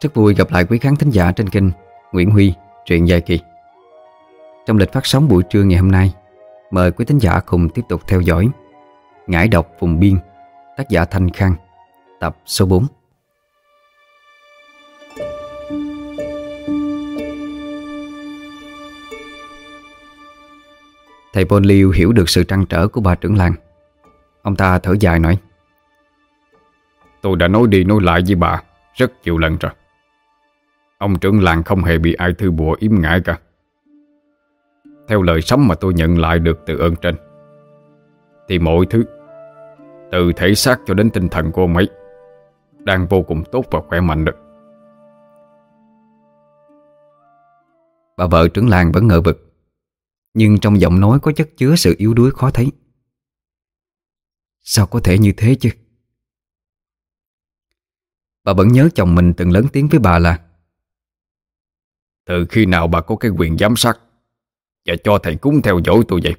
Rất vui gặp lại quý khán thính giả trên kênh Nguyễn Huy, truyện dài kỳ. Trong lịch phát sóng buổi trưa ngày hôm nay Mời quý thính giả cùng tiếp tục theo dõi Ngải đọc vùng biên Tác giả Thanh Khang Tập số 4 Thầy Paul Liêu hiểu được sự trăn trở của bà trưởng làng. Ông ta thở dài nói Tôi đã nói đi nói lại với bà Rất nhiều lần rồi. Ông trưởng làng không hề bị ai thư bùa yếm ngại cả. Theo lời sấm mà tôi nhận lại được từ ơn trên, Thì mọi thứ, Từ thể xác cho đến tinh thần của ông ấy, Đang vô cùng tốt và khỏe mạnh được. Bà vợ trưởng làng vẫn ngờ vực, Nhưng trong giọng nói có chất chứa sự yếu đuối khó thấy. Sao có thể như thế chứ? Bà vẫn nhớ chồng mình từng lớn tiếng với bà là từ khi nào bà có cái quyền giám sát Và cho thầy cúng theo dõi tôi vậy?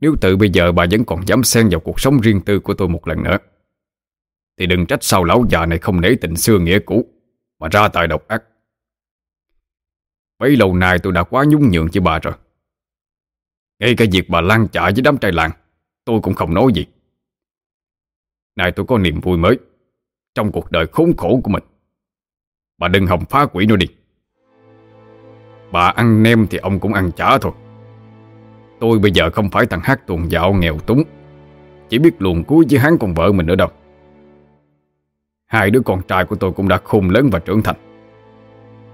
Nếu từ bây giờ bà vẫn còn dám xen vào cuộc sống riêng tư của tôi một lần nữa, Thì đừng trách sao lão già này không nể tình xưa nghĩa cũ Mà ra tài độc ác. Mấy lâu nay tôi đã quá nhún nhường với bà rồi. Ngay cả việc bà lan trả với đám trai làng, Tôi cũng không nói gì. Này tôi có niềm vui mới Trong cuộc đời khốn khổ của mình. Bà đừng hòng phá quỷ nữa đi. Bà ăn nem thì ông cũng ăn chả thôi. Tôi bây giờ không phải thằng hát tuồng dạo nghèo túng. Chỉ biết luồn cuối với hắn con vợ mình nữa đâu. Hai đứa con trai của tôi cũng đã khôn lớn và trưởng thành.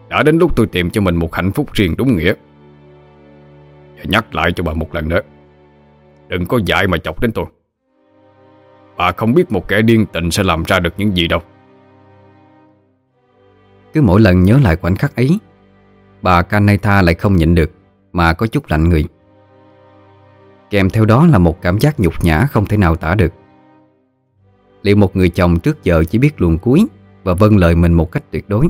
Đã đến lúc tôi tìm cho mình một hạnh phúc riêng đúng nghĩa. Và nhắc lại cho bà một lần nữa. Đừng có dại mà chọc đến tôi. Bà không biết một kẻ điên tịnh sẽ làm ra được những gì đâu. Cứ mỗi lần nhớ lại khoảnh khắc ấy, Bà Kanetha lại không nhịn được Mà có chút lạnh người. Kèm theo đó là một cảm giác nhục nhã không thể nào tả được. Liệu một người chồng trước giờ chỉ biết luồn cuối Và vâng lời mình một cách tuyệt đối,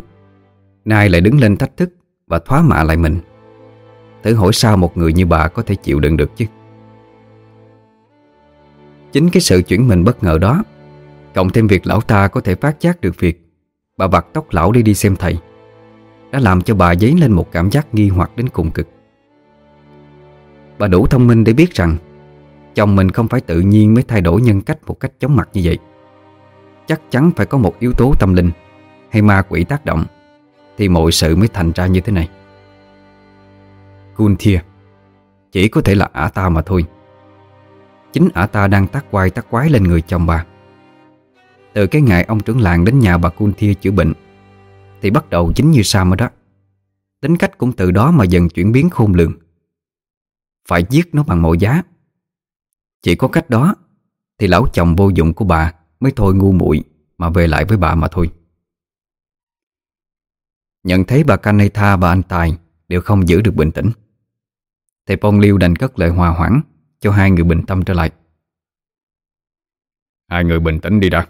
Nay lại đứng lên thách thức Và thoá mạ lại mình? Thử hỏi sao một người như bà có thể chịu đựng được chứ? Chính cái sự chuyển mình bất ngờ đó, Cộng thêm việc lão ta có thể phát giác được việc Bà vặt tóc lão đi đi xem thầy. Đã làm cho bà dấy lên một cảm giác nghi hoặc đến cùng cực. Bà đủ thông minh để biết rằng, Chồng mình không phải tự nhiên mới thay đổi nhân cách một cách chóng mặt như vậy. Chắc chắn phải có một yếu tố tâm linh, Hay ma quỷ tác động, Thì mọi sự mới thành ra như thế này. Kunthia Chỉ có thể là ả ta mà thôi. Chính ả ta đang tác quay tác quái lên người chồng bà. Từ cái ngày ông trưởng làng đến nhà bà Kunthia chữa bệnh, Thì bắt đầu chính như Sam ở đó. Tính cách cũng từ đó mà dần chuyển biến khôn lường. Phải giết nó bằng mọi giá. Chỉ có cách đó, Thì lão chồng vô dụng của bà Mới thôi ngu muội Mà về lại với bà mà thôi. Nhận thấy bà Kanetha và anh Tài Đều không giữ được bình tĩnh Thầy Phong Liêu đành cất lời hòa hoãn Cho hai người bình tâm trở lại. Hai người bình tĩnh đi đã.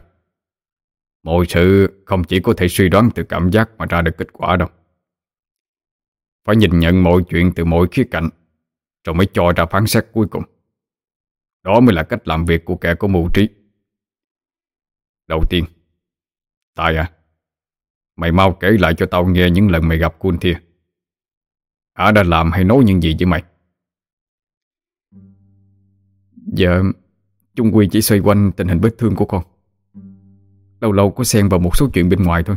Mọi sự không chỉ có thể suy đoán từ cảm giác mà ra được kết quả đâu. Phải nhìn nhận mọi chuyện từ mọi khía cạnh, Rồi mới cho ra phán xét cuối cùng. Đó mới là cách làm việc của kẻ có mưu trí. Đầu tiên, Tài à Mày mau kể lại cho tao nghe những lần mày gặp Kunthia. Ả đã làm hay nói những gì với mày? Dạ Chung Quy chỉ xoay quanh tình hình vết thương của con. Lâu lâu có xen vào một số chuyện bên ngoài thôi.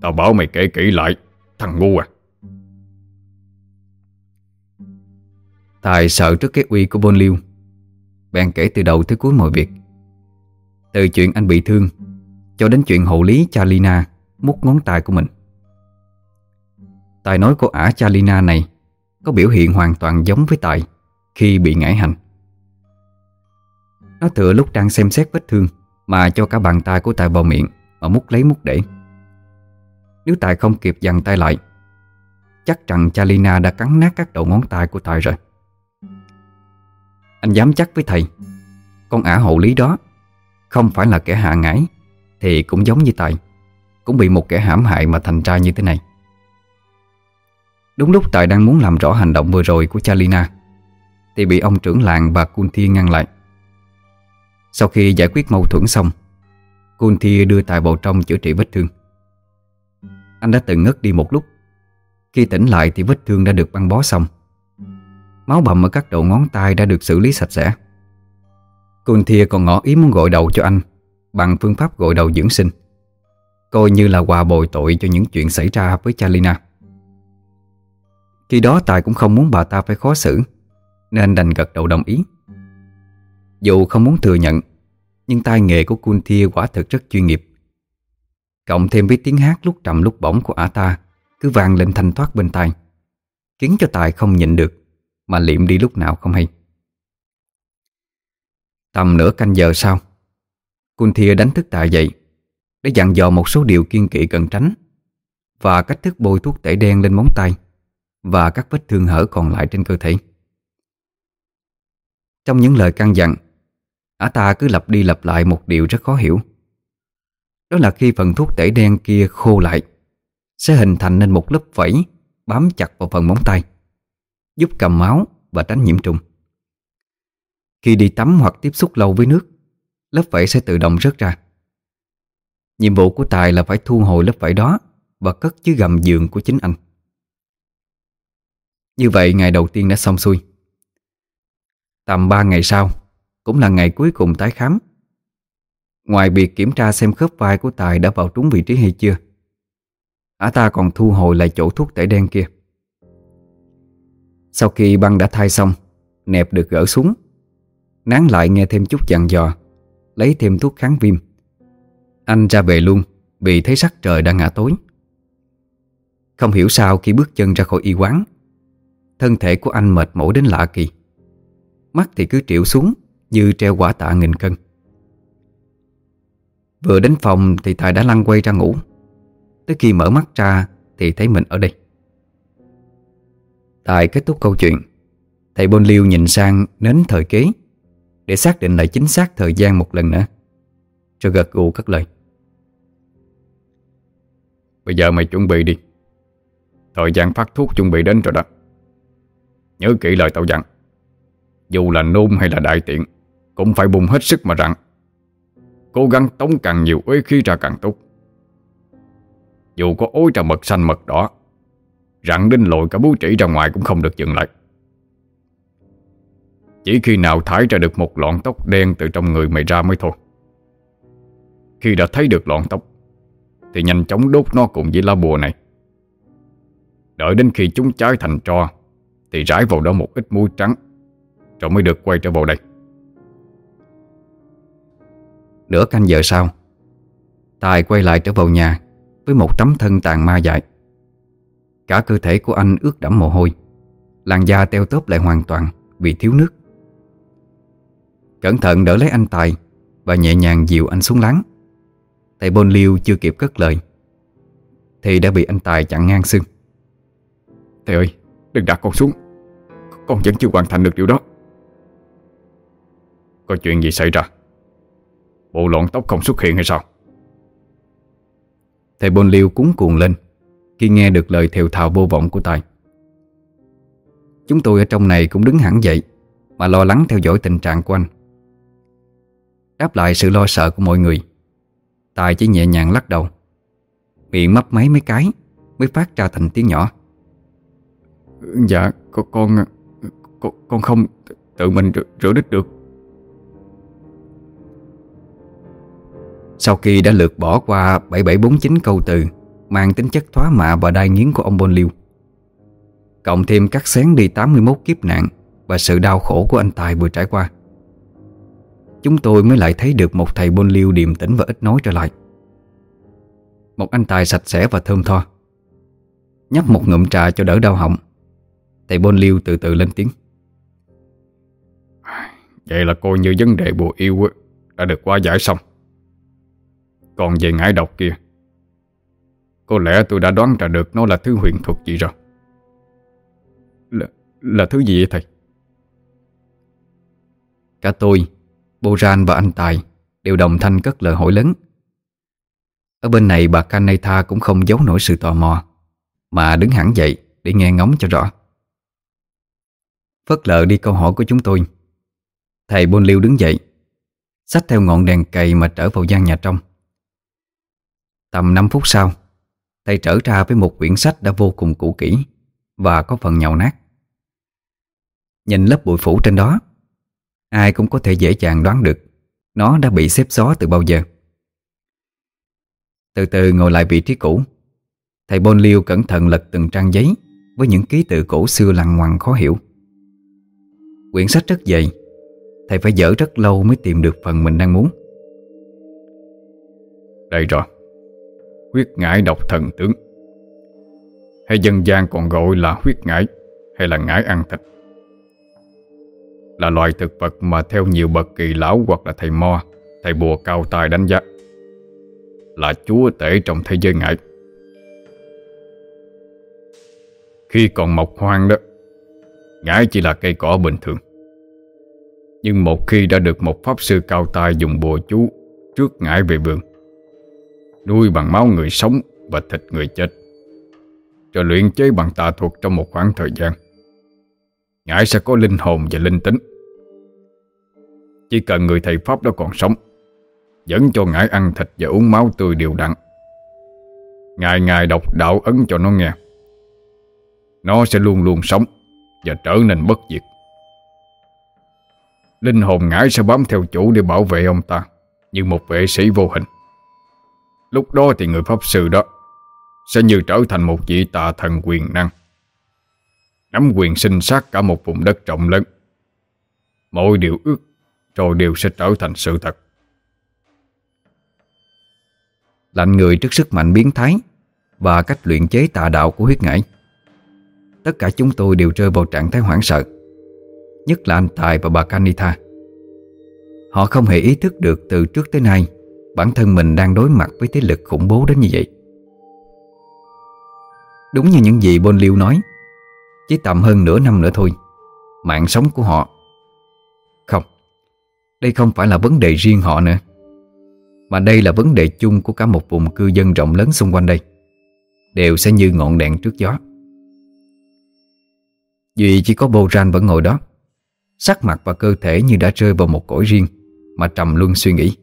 Tao bảo mày kể kỹ lại, Thằng ngu à. Tài sợ trước cái uy của Bôn Liêu. Bèn kể từ đầu tới cuối mọi việc. Từ chuyện anh bị thương, Cho đến chuyện hộ lý Charlina Mút ngón tay của mình. Tài nói cô ả Charlina này Có biểu hiện hoàn toàn giống với Tài Khi bị ngải hành. Nó tựa lúc đang xem xét vết thương. Mà cho cả bàn tay của Tài vào miệng Mà mút lấy mút để. Nếu Tài không kịp dằn tay lại, Chắc rằng Chalina đã cắn nát các đầu ngón tay của Tài rồi. Anh dám chắc với thầy, Con ả hậu lý đó Không phải là kẻ hạ ngãi Thì cũng giống như Tài, Cũng bị một kẻ hãm hại mà thành ra như thế này. Đúng lúc Tài đang muốn làm rõ hành động vừa rồi của Chalina Thì bị ông trưởng làng và Kunthi ngăn lại. Sau khi giải quyết mâu thuẫn xong Kunthia đưa tài vào trong chữa trị vết thương. Anh đã từng ngất đi một lúc. Khi tỉnh lại thì vết thương đã được băng bó xong. Máu bầm ở các đầu ngón tay đã được xử lý sạch sẽ. Kunthia còn ngỏ ý muốn gội đầu cho anh Bằng phương pháp gội đầu dưỡng sinh, Coi như là quà bồi tội cho những chuyện xảy ra với Chalina. Khi đó Tài cũng không muốn bà ta phải khó xử, Nên đành gật đầu đồng ý. Dù không muốn thừa nhận nhưng tai nghề của Kunthia quả thực rất chuyên nghiệp. Cộng thêm với tiếng hát lúc trầm lúc bổng của ả ta Cứ vang lên thanh thoát bên tai, Khiến cho Tài không nhịn được, Mà liệm đi lúc nào không hay. Tầm nửa canh giờ sau Kunthia đánh thức Tài dậy, Để dặn dò một số điều kiên kỵ cần tránh, Và cách thức bôi thuốc tẩy đen lên móng tay, Và các vết thương hở còn lại trên cơ thể. Trong những lời căn dặn Ả ta cứ lặp đi lặp lại một điều rất khó hiểu. Đó là khi phần thuốc tẩy đen kia khô lại, Sẽ hình thành nên một lớp vảy Bám chặt vào phần móng tay, Giúp cầm máu và tránh nhiễm trùng. Khi đi tắm hoặc tiếp xúc lâu với nước, Lớp vảy sẽ tự động rớt ra. Nhiệm vụ của Tài là phải thu hồi lớp vảy đó Và cất dưới gầm giường của chính anh. Như vậy, ngày đầu tiên đã xong xuôi. Tầm 3 ngày sau cũng là ngày cuối cùng tái khám. Ngoài việc kiểm tra xem khớp vai của Tài đã vào trúng vị trí hay chưa Ả ta còn thu hồi lại chỗ thuốc tẩy đen kia. Sau khi băng đã thay xong, Nẹp được gỡ xuống, Nán lại nghe thêm chút dặn dò, Lấy thêm thuốc kháng viêm. Anh ra về luôn, Vì thấy sắc trời đang ngã tối. Không hiểu sao khi bước chân ra khỏi y quán, Thân thể của anh mệt mỏi đến lạ kỳ. Mắt thì cứ triệu xuống như treo quả tạ nghìn cân. Vừa đến phòng thì Tài đã lăn quay ra ngủ. Tới khi mở mắt ra Thì thấy mình ở đây. Tài kết thúc câu chuyện. Thầy Bôn Liêu nhìn sang nến thời kế Để xác định lại chính xác thời gian một lần nữa, Rồi gật gù cất lời. Bây giờ mày chuẩn bị đi. Thời gian phát thuốc chuẩn bị đến rồi đó. Nhớ kỹ lời tao dặn. Dù là nôn hay là đại tiện cũng phải bùng hết sức mà rặn. Cố gắng tống càng nhiều uế khí ra càng tốt. Dù có ối ra mật xanh mật đỏ, Rặn đến lội cả bú trĩ ra ngoài cũng không được dừng lại. Chỉ khi nào thải ra được một lọn tóc đen từ trong người mày ra mới thôi. Khi đã thấy được lọn tóc, Thì nhanh chóng đốt nó cùng với lá bùa này. Đợi đến khi chúng cháy thành tro, Thì rải vào đó một ít muối trắng, Rồi mới được quay trở vào đây. Nửa canh giờ sau. Tài quay lại trở vào nhà Với một tấm thân tàn ma dại. Cả cơ thể của anh ướt đẫm mồ hôi, Làn da teo tóp lại hoàn toàn Vì thiếu nước. Cẩn thận đỡ lấy anh Tài Và nhẹ nhàng dìu anh xuống láng. Thầy Bôn Liêu chưa kịp cất lời, Thì đã bị anh Tài chặn ngang xương. Thầy ơi, đừng đặt con xuống. Con vẫn chưa hoàn thành được điều đó. Có chuyện gì xảy ra? Bộ lọn tóc không xuất hiện hay sao? Thầy Bôn Liêu cúng cuồng lên Khi nghe được lời thều thào vô vọng của Tài. Chúng tôi ở trong này cũng đứng hẳn dậy Mà lo lắng theo dõi tình trạng của anh. Đáp lại sự lo sợ của mọi người Tài chỉ nhẹ nhàng lắc đầu Miệng mấp máy mấy cái Mới phát ra thành tiếng nhỏ. Dạ con con con, không tự mình rửa, rửa đít được. Sau khi đã lượt bỏ qua 7749 câu từ, Mang tính chất thoá mạ và đai nghiến của ông Bôn Liêu. Cộng thêm cắt xén đi 81 kiếp nạn Và sự đau khổ của anh Tài vừa trải qua. Chúng tôi mới lại thấy được một thầy Bôn Liêu điềm tĩnh và ít nói trở lại. Một anh Tài sạch sẽ và thơm tho. Nhấp một ngụm trà cho đỡ đau họng, Thầy Bôn Liêu từ từ lên tiếng. Vậy là coi như vấn đề bùa yêu Đã được qua giải xong. Còn về ngải độc kia. Có lẽ tôi đã đoán ra được Nó là thứ huyền thuật gì rồi. Là, là thứ gì vậy thầy? Cả tôi, Boran và anh Tài Đều đồng thanh cất lời hỏi lớn. Ở bên này bà Kanetha cũng không giấu nổi sự tò mò Mà đứng hẳn dậy để nghe ngóng cho rõ. Phất lờ đi câu hỏi của chúng tôi. Thầy Bôn Liêu đứng dậy Xách theo ngọn đèn cầy mà trở vào gian nhà trong. Tầm 5 phút sau Thầy trở ra với một quyển sách đã vô cùng cũ kỹ Và có phần nhàu nát. Nhìn lớp bụi phủ trên đó, Ai cũng có thể dễ dàng đoán được Nó đã bị xếp xó từ bao giờ. Từ từ ngồi lại vị trí cũ, Thầy Bôn Liêu cẩn thận lật từng trang giấy Với những ký tự cổ xưa lằng ngoằng khó hiểu. Quyển sách rất dày, Thầy phải dở rất lâu mới tìm được phần mình đang muốn. Đây rồi. Huyết ngải độc thần tướng. Hay dân gian còn gọi là huyết ngải, Hay là ngải ăn thịt. Là loài thực vật mà theo nhiều bậc kỳ lão Hoặc là thầy mo, Thầy bùa cao tài đánh giá. Là chúa tể trong thế giới ngải. Khi còn mọc hoang đó, Ngải chỉ là cây cỏ bình thường. Nhưng một khi đã được một pháp sư cao tay dùng bùa chú Trước ngải về vườn Nuôi bằng máu người sống và thịt người chết. Rồi luyện chế bằng tà thuật trong một khoảng thời gian. Ngải sẽ có linh hồn và linh tính. Chỉ cần người thầy Pháp đó còn sống, Dẫn cho ngải ăn thịt và uống máu tươi đều đặn. Ngày ngày đọc đạo ấn cho nó nghe. Nó sẽ luôn luôn sống Và trở nên bất diệt. Linh hồn ngải sẽ bám theo chủ để bảo vệ ông ta Như một vệ sĩ vô hình. Lúc đó thì người pháp sư đó Sẽ như trở thành một vị tà thần quyền năng. Nắm quyền sinh sát cả một vùng đất rộng lớn. Mọi điều ước Rồi đều sẽ trở thành sự thật. Lạnh người trước sức mạnh biến thái Và cách luyện chế tà đạo của huyết ngải. Tất cả chúng tôi đều rơi vào trạng thái hoảng sợ, Nhất là anh Tài và bà Canita Họ không hề ý thức được từ trước tới nay Bản thân mình đang đối mặt với thế lực khủng bố đến như vậy. Đúng như những gì Bon Liêu nói, Chỉ tầm hơn nửa năm nữa thôi, Mạng sống của họ. Không, Đây không phải là vấn đề riêng họ nữa, Mà đây là vấn đề chung của cả một vùng cư dân rộng lớn xung quanh đây, Đều sẽ như ngọn đèn trước gió. Duy chỉ có Boran vẫn ngồi đó, Sắc mặt và cơ thể như đã rơi vào một cõi riêng Mà trầm luân suy nghĩ.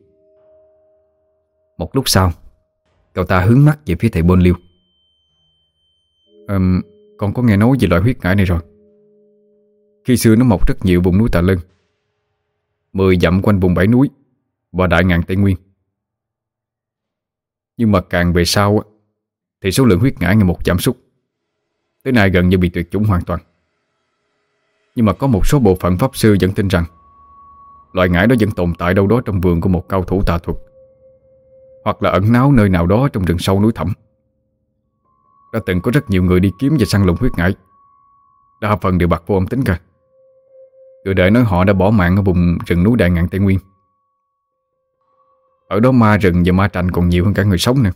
Một lúc sau Cậu ta hướng mắt về phía thầy Bôn Liêu. Um, Con có nghe nói về loại huyết ngải này rồi. Khi xưa nó mọc rất nhiều vùng núi Tà Lân. Mười dặm quanh vùng bảy núi Và đại ngàn Tây Nguyên. Nhưng mà càng về sau Thì số lượng huyết ngải ngày một giảm sút. Tới nay gần như bị tuyệt chủng hoàn toàn. Nhưng mà có một số bộ phận pháp sư vẫn tin rằng Loại ngải đó vẫn tồn tại đâu đó trong vườn của một cao thủ tà thuật. Hoặc là ẩn náu nơi nào đó trong rừng sâu núi thẳm. Đã từng có rất nhiều người đi kiếm và săn lùng huyết ngải. Đa phần đều bạc vô âm tính cả Người đời nói họ đã bỏ mạng ở vùng rừng núi đại ngạn Tây Nguyên. Ở đó ma rừng và ma trành còn nhiều hơn cả người sống nữa.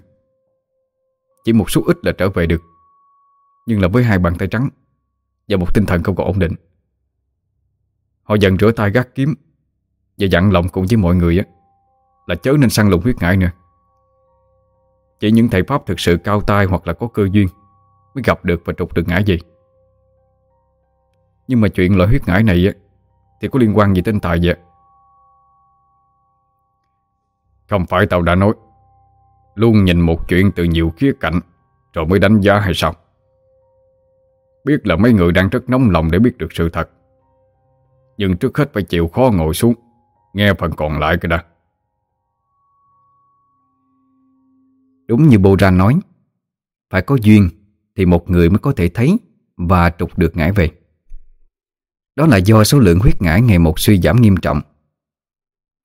Chỉ một số ít là trở về được, Nhưng là với hai bàn tay trắng Và một tinh thần không còn ổn định. Họ dần rửa tay gác kiếm Và dặn lòng cùng với mọi người á, Là chớ nên săn lùng huyết ngải nữa. Chỉ những thầy Pháp thực sự cao tay Hoặc là có cơ duyên Mới gặp được và trục được ngã gì Nhưng mà chuyện loại huyết ngải này á, Thì có liên quan gì tới anh Tài vậy? Không phải tao đã nói. Luôn nhìn một chuyện từ nhiều khía cạnh Rồi mới đánh giá hay sao? Biết là mấy người đang rất nóng lòng để biết được sự thật. Nhưng trước hết phải chịu khó ngồi xuống, Nghe phần còn lại cái đã. Đúng như Boran nói, Phải có duyên Thì một người mới có thể thấy Và trục được ngải về. Đó là do số lượng huyết ngải ngày một suy giảm nghiêm trọng.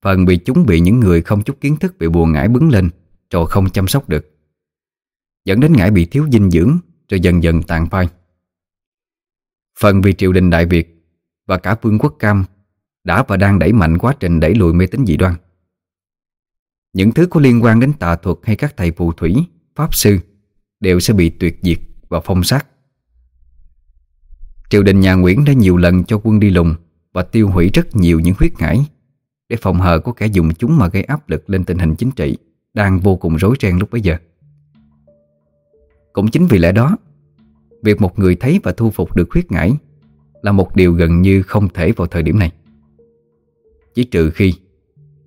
Phần bị chúng bị những người không chút kiến thức bị bùa ngải bứng lên Rồi không chăm sóc được, Dẫn đến ngải bị thiếu dinh dưỡng Rồi dần dần tàn phai. Phần vì triều đình Đại Việt Và cả vương quốc Cam Đã và đang đẩy mạnh quá trình đẩy lùi mê tín dị đoan. Những thứ có liên quan đến tà thuật Hay các thầy phù thủy, pháp sư Đều sẽ bị tuyệt diệt và phong sát. Triều đình nhà Nguyễn đã nhiều lần cho quân đi lùng Và tiêu hủy rất nhiều những huyết ngải Để phòng hờ có kẻ dùng chúng mà gây áp lực lên tình hình chính trị Đang vô cùng rối ren lúc bấy giờ. Cũng chính vì lẽ đó Việc một người thấy và thu phục được huyết ngải Là một điều gần như không thể vào thời điểm này. Chỉ trừ khi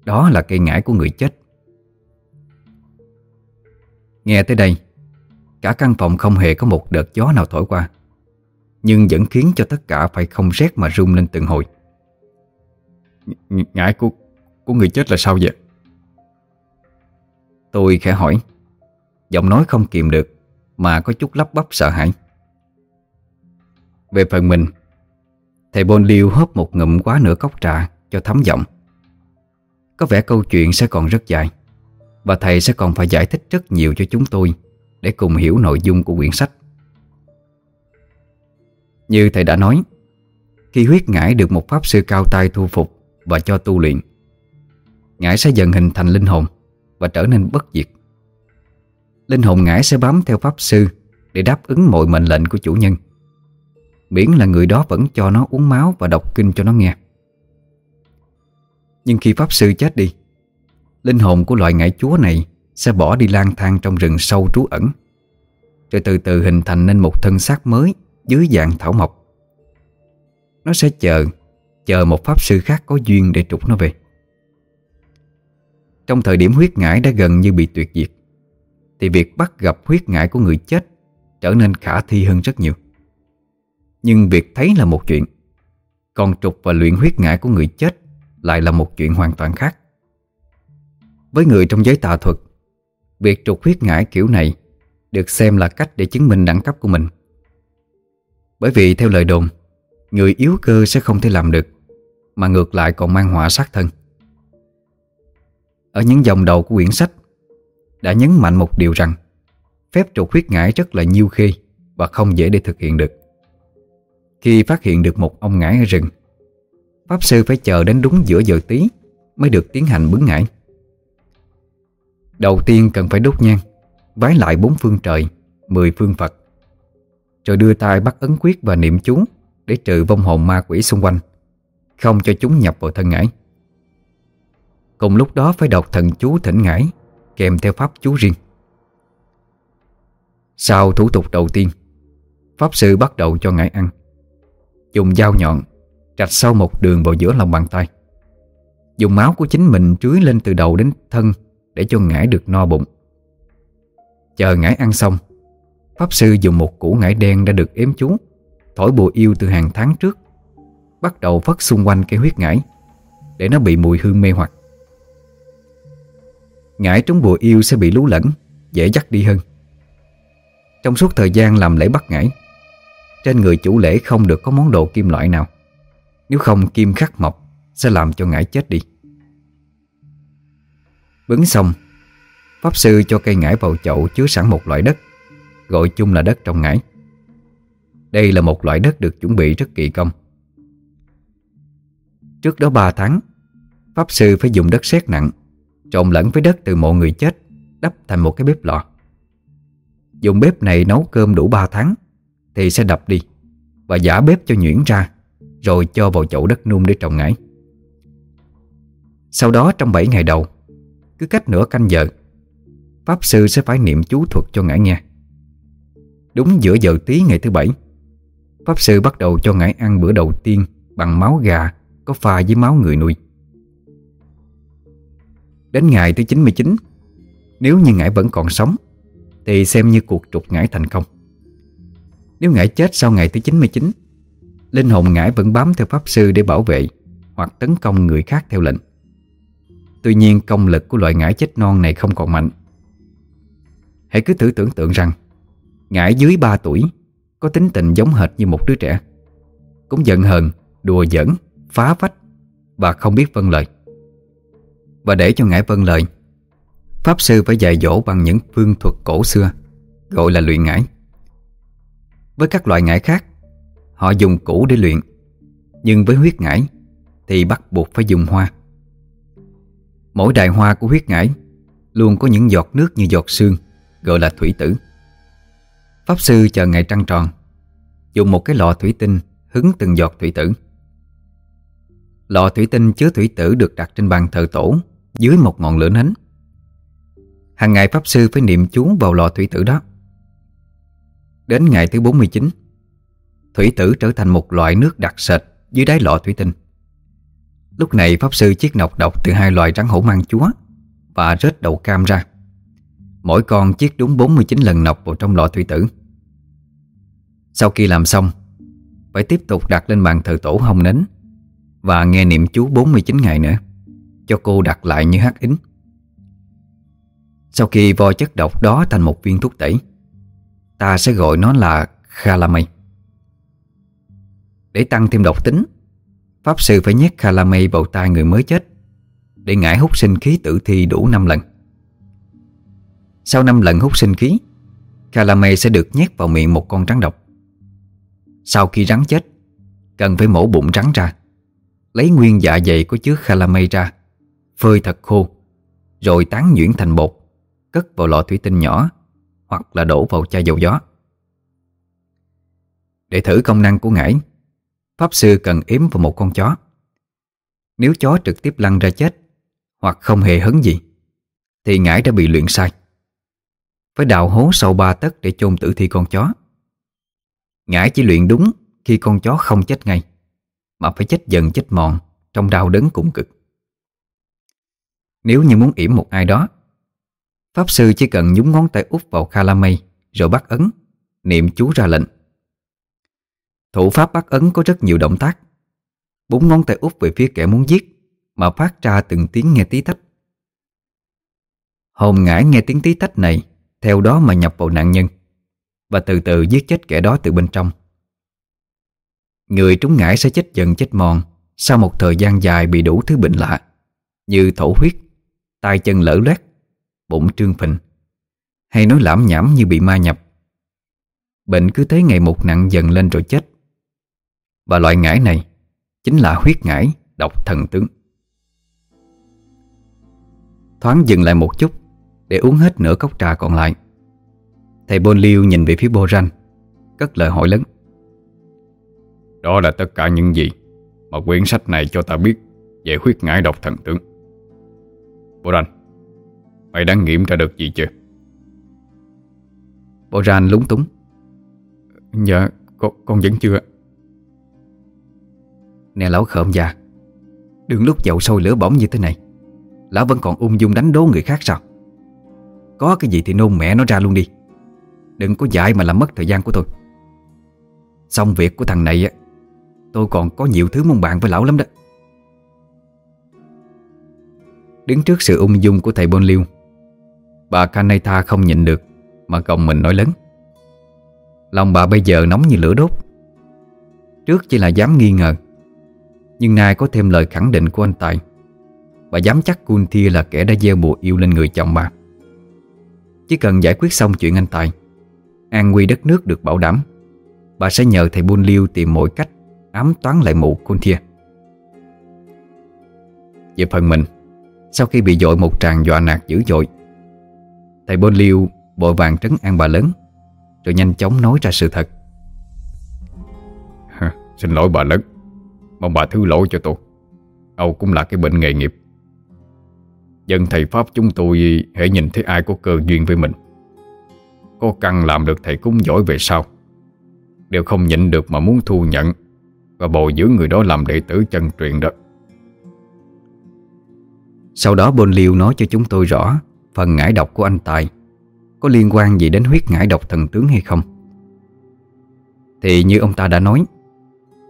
Đó là cây ngải của người chết. Nghe tới đây Cả căn phòng không hề có một đợt gió nào thổi qua Nhưng vẫn khiến cho tất cả phải không rét mà rung lên từng hồi. Ngải của, của người chết là sao vậy? Tôi khẽ hỏi Giọng nói không kìm được Mà có chút lắp bắp sợ hãi. Về phần mình Thầy Bôn Liêu hớp một ngụm quá nửa cốc trà Cho thấm giọng. Có vẻ câu chuyện sẽ còn rất dài và thầy sẽ còn phải giải thích rất nhiều cho chúng tôi Để cùng hiểu nội dung của quyển sách. Như thầy đã nói, Khi huyết ngải được một pháp sư cao tay thu phục Và cho tu luyện, Ngải sẽ dần hình thành linh hồn Và trở nên bất diệt. Linh hồn ngải sẽ bám theo pháp sư Để đáp ứng mọi mệnh lệnh của chủ nhân. Miễn là người đó vẫn cho nó uống máu Và đọc kinh cho nó nghe. Nhưng khi pháp sư chết đi Linh hồn của loại ngải chúa này Sẽ bỏ đi lang thang trong rừng sâu trú ẩn. Rồi từ từ hình thành nên một thân xác mới Dưới dạng thảo mộc. Nó sẽ chờ Chờ một pháp sư khác có duyên để trục nó về. Trong thời điểm huyết ngải đã gần như bị tuyệt diệt, Thì việc bắt gặp huyết ngải của người chết Trở nên khả thi hơn rất nhiều. Nhưng việc thấy là một chuyện, Còn trục và luyện huyết ngải của người chết Lại là một chuyện hoàn toàn khác. Với người trong giới tà thuật. Việc trục huyết ngải kiểu này Được xem là cách để chứng minh đẳng cấp của mình. Bởi vì theo lời đồn, Người yếu cơ sẽ không thể làm được, Mà ngược lại còn mang họa sát thân. Ở những dòng đầu của quyển sách, Đã nhấn mạnh một điều rằng, Phép trục huyết ngải rất là nhiêu khi Và không dễ để thực hiện được. Khi phát hiện được một ông ngải ở rừng, Pháp sư phải chờ đến đúng giữa giờ tí Mới được tiến hành bứng ngải. Đầu tiên cần phải đốt nhang, Vái lại bốn phương trời, Mười phương Phật, Rồi đưa tay bắt ấn quyết và niệm chú Để trừ vong hồn ma quỷ xung quanh, Không cho chúng nhập vào thân ngải Cùng lúc đó phải đọc thần chú thỉnh ngải, Kèm theo pháp chú riêng. Sau thủ tục đầu tiên, Pháp sư bắt đầu cho ngải ăn. Dùng dao nhọn Rạch sâu một đường vào giữa lòng bàn tay. Dùng máu của chính mình trưới lên từ đầu đến thân để cho ngải được no bụng. Chờ ngải ăn xong, Pháp sư dùng một củ ngải đen đã được ếm chú, Thổi bùa yêu từ hàng tháng trước, Bắt đầu phất xung quanh cái huyết ngải, Để nó bị mùi hương mê hoặc. Ngải trúng bùa yêu sẽ bị lú lẫn, Dễ dắt đi hơn. Trong suốt thời gian làm lễ bắt ngải, Trên người chủ lễ không được có món đồ kim loại nào. Nếu không, kim khắc mộc Sẽ làm cho ngải chết đi. Bứng xong Pháp sư cho cây ngải vào chậu chứa sẵn một loại đất, Gọi chung là đất trong ngải. Đây là một loại đất được chuẩn bị rất kỳ công. Trước đó 3 tháng, Pháp sư phải dùng đất sét nặng, Trộn lẫn với đất từ mộ người chết, Đắp thành một cái bếp lò. Dùng bếp này nấu cơm đủ 3 tháng, Thì sẽ đập đi, Và giả bếp cho nhuyễn ra, Rồi cho vào chậu đất nung để trồng ngải. Sau đó, trong 7 ngày đầu cứ cách nửa canh giờ, Pháp sư sẽ phải niệm chú thuật cho ngải nghe. Đúng giữa giờ tí ngày thứ bảy, Pháp sư bắt đầu cho ngải ăn bữa đầu tiên Bằng máu gà Có pha với máu người nuôi. Đến ngày thứ 99 Nếu như ngải vẫn còn sống, Thì xem như cuộc trục ngải thành công. Nếu ngải chết sau ngày thứ 99 Linh hồn ngải vẫn bám theo pháp sư để bảo vệ Hoặc tấn công người khác theo lệnh. Tuy nhiên công lực của loại ngải chết non này không còn mạnh. Hãy cứ thử tưởng tượng rằng Ngải dưới 3 tuổi Có tính tình giống hệt như một đứa trẻ. Cũng giận hờn, đùa giỡn, phá vách Và không biết vâng lời. Và để cho ngải vâng lời Pháp sư phải dạy dỗ bằng những phương thuật cổ xưa Gọi là luyện ngải. Với các loại ngải khác Họ dùng củ để luyện Nhưng với huyết ngải Thì bắt buộc phải dùng hoa. Mỗi đài hoa của huyết ngải Luôn có những giọt nước như giọt sương, Gọi là thủy tử. Pháp sư chờ ngày trăng tròn, Dùng một cái lọ thủy tinh Hứng từng giọt thủy tử. Lọ thủy tinh chứa thủy tử Được đặt trên bàn thờ tổ, Dưới một ngọn lửa nến. Hàng ngày Pháp sư phải niệm chú vào lọ thủy tử đó. Đến ngày thứ 49 Thủy tử trở thành một loại nước đặc sệt Dưới đáy lọ thủy tinh. Lúc này Pháp sư chiếc nọc độc Từ hai loài rắn hổ mang chúa Và rết đầu cam ra. Mỗi con chiếc đúng 49 lần nọc vào trong lọ thủy tử. Sau khi làm xong, Phải tiếp tục đặt lên bàn thờ tổ hồng nến Và nghe niệm chú 49 ngày nữa, Cho cô đặt lại như hát ính. Sau khi vo chất độc đó thành một viên thuốc tẩy, Ta sẽ gọi nó là Khalamay. Để tăng thêm độc tính Pháp sư phải nhét Khalamay vào tai người mới chết, Để ngải hút sinh khí tử thi đủ 5 lần. Sau 5 lần hút sinh khí Khalamay sẽ được nhét vào miệng một con rắn độc. Sau khi rắn chết, Cần phải mổ bụng rắn ra, Lấy nguyên dạ dày của chứa Khalamay ra, Phơi thật khô, Rồi tán nhuyễn thành bột, Cất vào lọ thủy tinh nhỏ, Hoặc là đổ vào chai dầu gió. Để thử công năng của ngải Pháp sư cần yếm vào một con chó. Nếu chó trực tiếp lăn ra chết, Hoặc không hề hấn gì, Thì ngải đã bị luyện sai. Phải đào hố sâu ba tấc để chôn tử thi con chó. Ngải chỉ luyện đúng khi con chó không chết ngay, Mà phải chết dần chết mòn Trong đau đớn cũng cực. Nếu như muốn yểm một ai đó, Pháp sư chỉ cần nhúng ngón tay út vào Khalamay Rồi bắt ấn, Niệm chú ra lệnh. Thủ pháp bắt ấn có rất nhiều động tác. Bốn ngón tay úp về phía kẻ muốn giết, Mà phát ra từng tiếng nghe tí tách. Hồn ngải nghe tiếng tí tách này, Theo đó mà nhập vào nạn nhân, Và từ từ giết chết kẻ đó từ bên trong. Người trúng ngải sẽ chết dần chết mòn Sau một thời gian dài bị đủ thứ bệnh lạ, Như thổ huyết, tay chân lỡ loét, Bụng trương phình, Hay nói lãm nhảm như bị ma nhập. Bệnh cứ thế ngày một nặng dần lên rồi chết và loại ngải này Chính là huyết ngải độc thần tướng. Thoáng dừng lại một chút Để uống hết nửa cốc trà còn lại. Thầy Bôn Liêu nhìn về phía Bô Ranh Cất lời hỏi lớn. Đó là tất cả những gì Mà quyển sách này cho ta biết Về huyết ngải độc thần tướng. Bô Ranh Mày đã nghiệm ra được gì chưa? Bô Ranh lúng túng. Dạ con, con vẫn chưa Nè lão khợm già. Đừng lúc dậu sôi lửa bỏng như thế này. Lão vẫn còn ung dung đánh đố người khác sao? Có cái gì thì nôn mẹ nó ra luôn đi. Đừng có dại mà làm mất thời gian của tôi. Xong việc của thằng này á, Tôi còn có nhiều thứ muốn bạn với lão lắm đó. Đứng trước sự ung dung của thầy Bôn Liêu Bà Kaneta không nhịn được Mà gồng mình nói lớn. Lòng bà bây giờ nóng như lửa đốt. Trước chỉ là dám nghi ngờ nhưng nay có thêm lời khẳng định của anh Tài. Bà dám chắc Kunthia là kẻ đã gieo bùa yêu lên người chồng bà. Chỉ cần giải quyết xong chuyện anh Tài, An nguy đất nước được bảo đảm, Bà sẽ nhờ thầy Buôn Liêu tìm mọi cách Ám toán lại mụ Kunthia Về phần mình, Sau khi bị dội một tràng dọa nạt dữ dội, Thầy Buôn Liêu bội vàng trấn an bà lớn, Rồi nhanh chóng nói ra sự thật. Xin lỗi bà lớn. Mong bà thứ lỗi cho tôi. Âu cũng là cái bệnh nghề nghiệp. Dân thầy Pháp chúng tôi hãy nhìn thấy ai có cơ duyên với mình. Có căn làm được thầy cúng giỏi về sau. Đều không nhịn được mà muốn thu nhận Và bồi dưỡng người đó làm đệ tử chân truyền đó. Sau đó Bôn Liêu nói cho chúng tôi rõ Phần ngải độc của anh Tài. Có liên quan gì đến huyết ngải độc thần tướng hay không? Thì như ông ta đã nói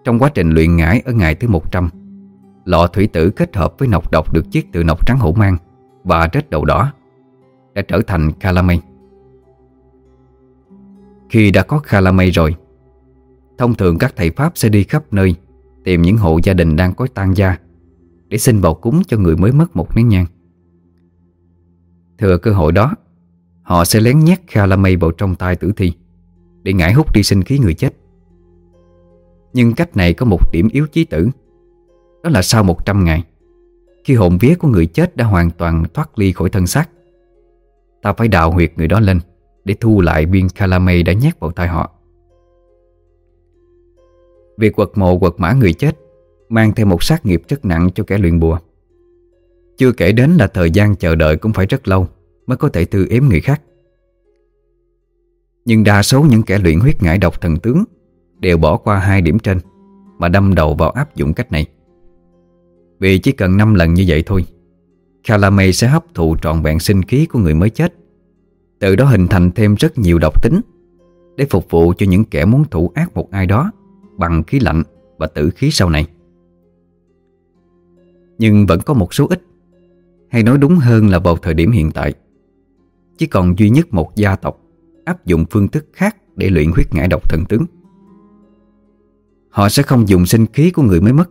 trong quá trình luyện ngải ở ngày thứ 100 Lọ thủy tử kết hợp với nọc độc được chiết từ nọc trắng hổ mang Và rết đầu đỏ Đã trở thành calamay. Khi đã có calamay rồi, Thông thường các thầy Pháp sẽ đi khắp nơi Tìm những hộ gia đình đang có tang gia Để xin vào cúng cho người mới mất một nén nhang. Thừa cơ hội đó, Họ sẽ lén nhét calamay vào trong tay tử thi Để ngải hút đi sinh khí người chết nhưng cách này có một điểm yếu chí tử. Đó là sau 100 ngày, Khi hồn vía của người chết đã hoàn toàn thoát ly khỏi thân xác, Ta phải đào huyệt người đó lên Để thu lại viên calamay đã nhét vào tai họ. Việc quật mộ quật mã người chết Mang theo một sát nghiệp rất nặng cho kẻ luyện bùa. Chưa kể đến là thời gian chờ đợi cũng phải rất lâu Mới có thể tư ếm người khác. Nhưng đa số những kẻ luyện huyết ngải độc thần tướng Đều bỏ qua hai điểm trên, Mà đâm đầu vào áp dụng cách này. Vì chỉ cần 5 lần như vậy thôi Calamay sẽ hấp thụ trọn vẹn sinh khí của người mới chết. Từ đó hình thành thêm rất nhiều độc tính Để phục vụ cho những kẻ muốn thủ ác một ai đó Bằng khí lạnh và tử khí sau này. Nhưng vẫn có một số ít Hay nói đúng hơn là vào thời điểm hiện tại, Chỉ còn duy nhất một gia tộc Áp dụng phương thức khác để luyện huyết ngải độc thần tướng. Họ sẽ không dùng sinh khí của người mới mất,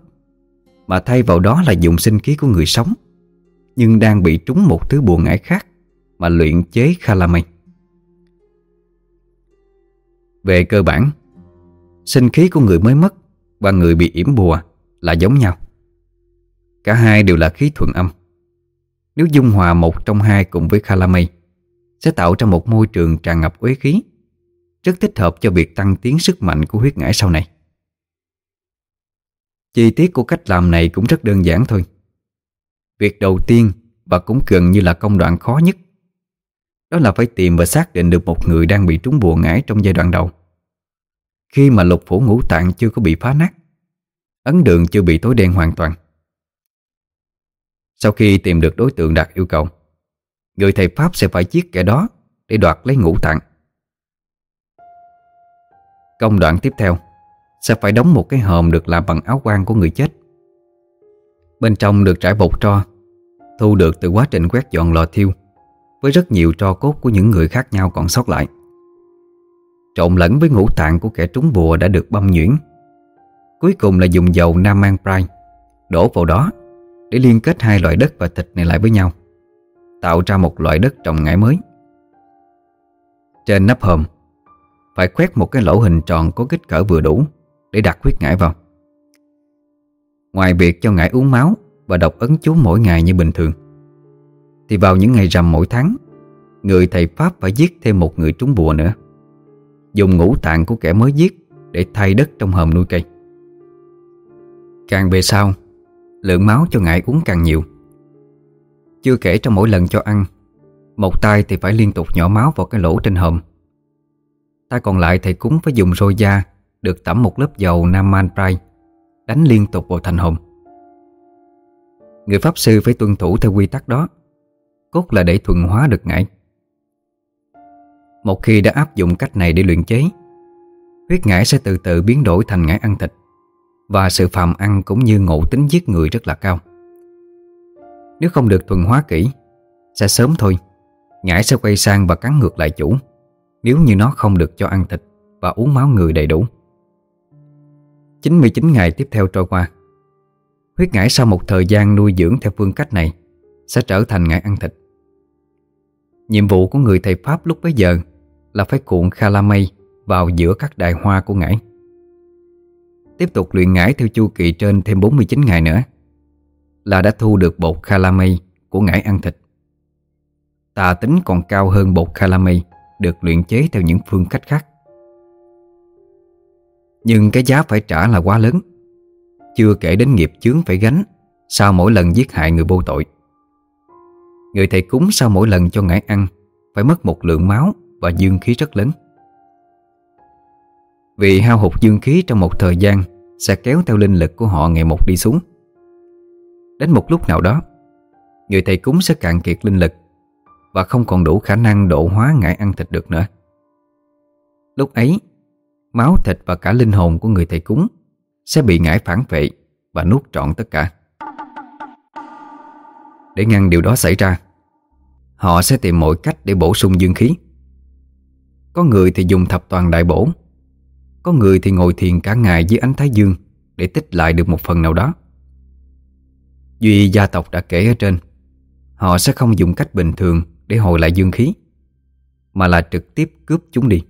Mà thay vào đó là dùng sinh khí của người sống, Nhưng đang bị trúng một thứ buồn ngải khác Mà luyện chế Khalamay. Về cơ bản, Sinh khí của người mới mất Và người bị yểm bùa là giống nhau. Cả hai đều là khí thuận âm. Nếu dung hòa một trong hai cùng với Khalamay, Sẽ tạo ra một môi trường tràn ngập uế khí, Rất thích hợp cho việc tăng tiến sức mạnh của huyết ngải sau này. Chi tiết của cách làm này cũng rất đơn giản thôi. Việc đầu tiên và cũng gần như là công đoạn khó nhất, Đó là phải tìm và xác định được một người đang bị trúng bùa ngải trong giai đoạn đầu. Khi mà lục phủ ngũ tạng chưa có bị phá nát, Ấn đường chưa bị tối đen hoàn toàn. Sau khi tìm được đối tượng đạt yêu cầu, Người thầy Pháp sẽ phải giết kẻ đó Để đoạt lấy ngũ tạng. Công đoạn tiếp theo sẽ phải đóng một cái hòm được làm bằng áo quan của người chết. Bên trong được trải bột tro, Thu được từ quá trình quét dọn lò thiêu, Với rất nhiều tro cốt của những người khác nhau còn sót lại. Trộn lẫn với ngũ tạng của kẻ trúng bùa đã được băm nhuyễn. Cuối cùng là dùng dầu Nam An Prime, Đổ vào đó Để liên kết hai loại đất và thịt này lại với nhau, Tạo ra một loại đất trồng ngải mới. Trên nắp hòm, Phải khoét một cái lỗ hình tròn có kích cỡ vừa đủ để đặt huyết ngải vào. Ngoài việc cho ngải uống máu Và đọc ấn chú mỗi ngày như bình thường, Thì vào những ngày rằm mỗi tháng, Người thầy Pháp phải giết thêm một người trúng bùa nữa. Dùng ngũ tạng của kẻ mới giết Để thay đất trong hòm nuôi cây. Càng về sau, Lượng máu cho ngải uống càng nhiều. Chưa kể trong mỗi lần cho ăn, Một tay thì phải liên tục nhỏ máu vào cái lỗ trên hòm. Tay còn lại thầy cúng phải dùng roi da được tẩm một lớp dầu Naman Pride, Đánh liên tục vào thành hồn Người Pháp Sư phải tuân thủ theo quy tắc đó, Cốt là để thuần hóa được ngải. Một khi đã áp dụng cách này để luyện chế, Huyết ngải sẽ từ từ biến đổi thành ngải ăn thịt, Và sự phàm ăn cũng như ngộ tính giết người rất là cao. Nếu không được thuần hóa kỹ, Sẽ sớm thôi, Ngải sẽ quay sang và cắn ngược lại chủ, Nếu như nó không được cho ăn thịt Và uống máu người đầy đủ. 99 ngày tiếp theo trôi qua. Huyết ngải sau một thời gian nuôi dưỡng theo phương cách này Sẽ trở thành ngải ăn thịt. Nhiệm vụ của người thầy Pháp lúc bấy giờ Là phải cuộn Khalamay vào giữa các đài hoa của ngải. Tiếp tục luyện ngải theo chu kỳ trên thêm 49 ngày nữa Là đã thu được bột Khalamay của ngải ăn thịt. Tà tính còn cao hơn bột Khalamay Được luyện chế theo những phương cách khác nhưng cái giá phải trả là quá lớn. Chưa kể đến nghiệp chướng phải gánh, Sau mỗi lần giết hại người vô tội. Người thầy cúng sau mỗi lần cho ngải ăn, Phải mất một lượng máu Và dương khí rất lớn. Vì hao hụt dương khí trong một thời gian, Sẽ kéo theo linh lực của họ ngày một đi xuống. Đến một lúc nào đó, Người thầy cúng sẽ cạn kiệt linh lực Và không còn đủ khả năng độ hóa ngải ăn thịt được nữa. Lúc ấy Máu thịt và cả linh hồn của người thầy cúng, Sẽ bị ngải phản vệ Và nuốt trọn tất cả. Để ngăn điều đó xảy ra, Họ sẽ tìm mọi cách để bổ sung dương khí. Có người thì dùng thập toàn đại bổ, Có người thì ngồi thiền cả ngày dưới ánh thái dương Để tích lại được một phần nào đó. Duy gia tộc đã kể ở trên, Họ sẽ không dùng cách bình thường Để hồi lại dương khí, Mà là trực tiếp cướp chúng đi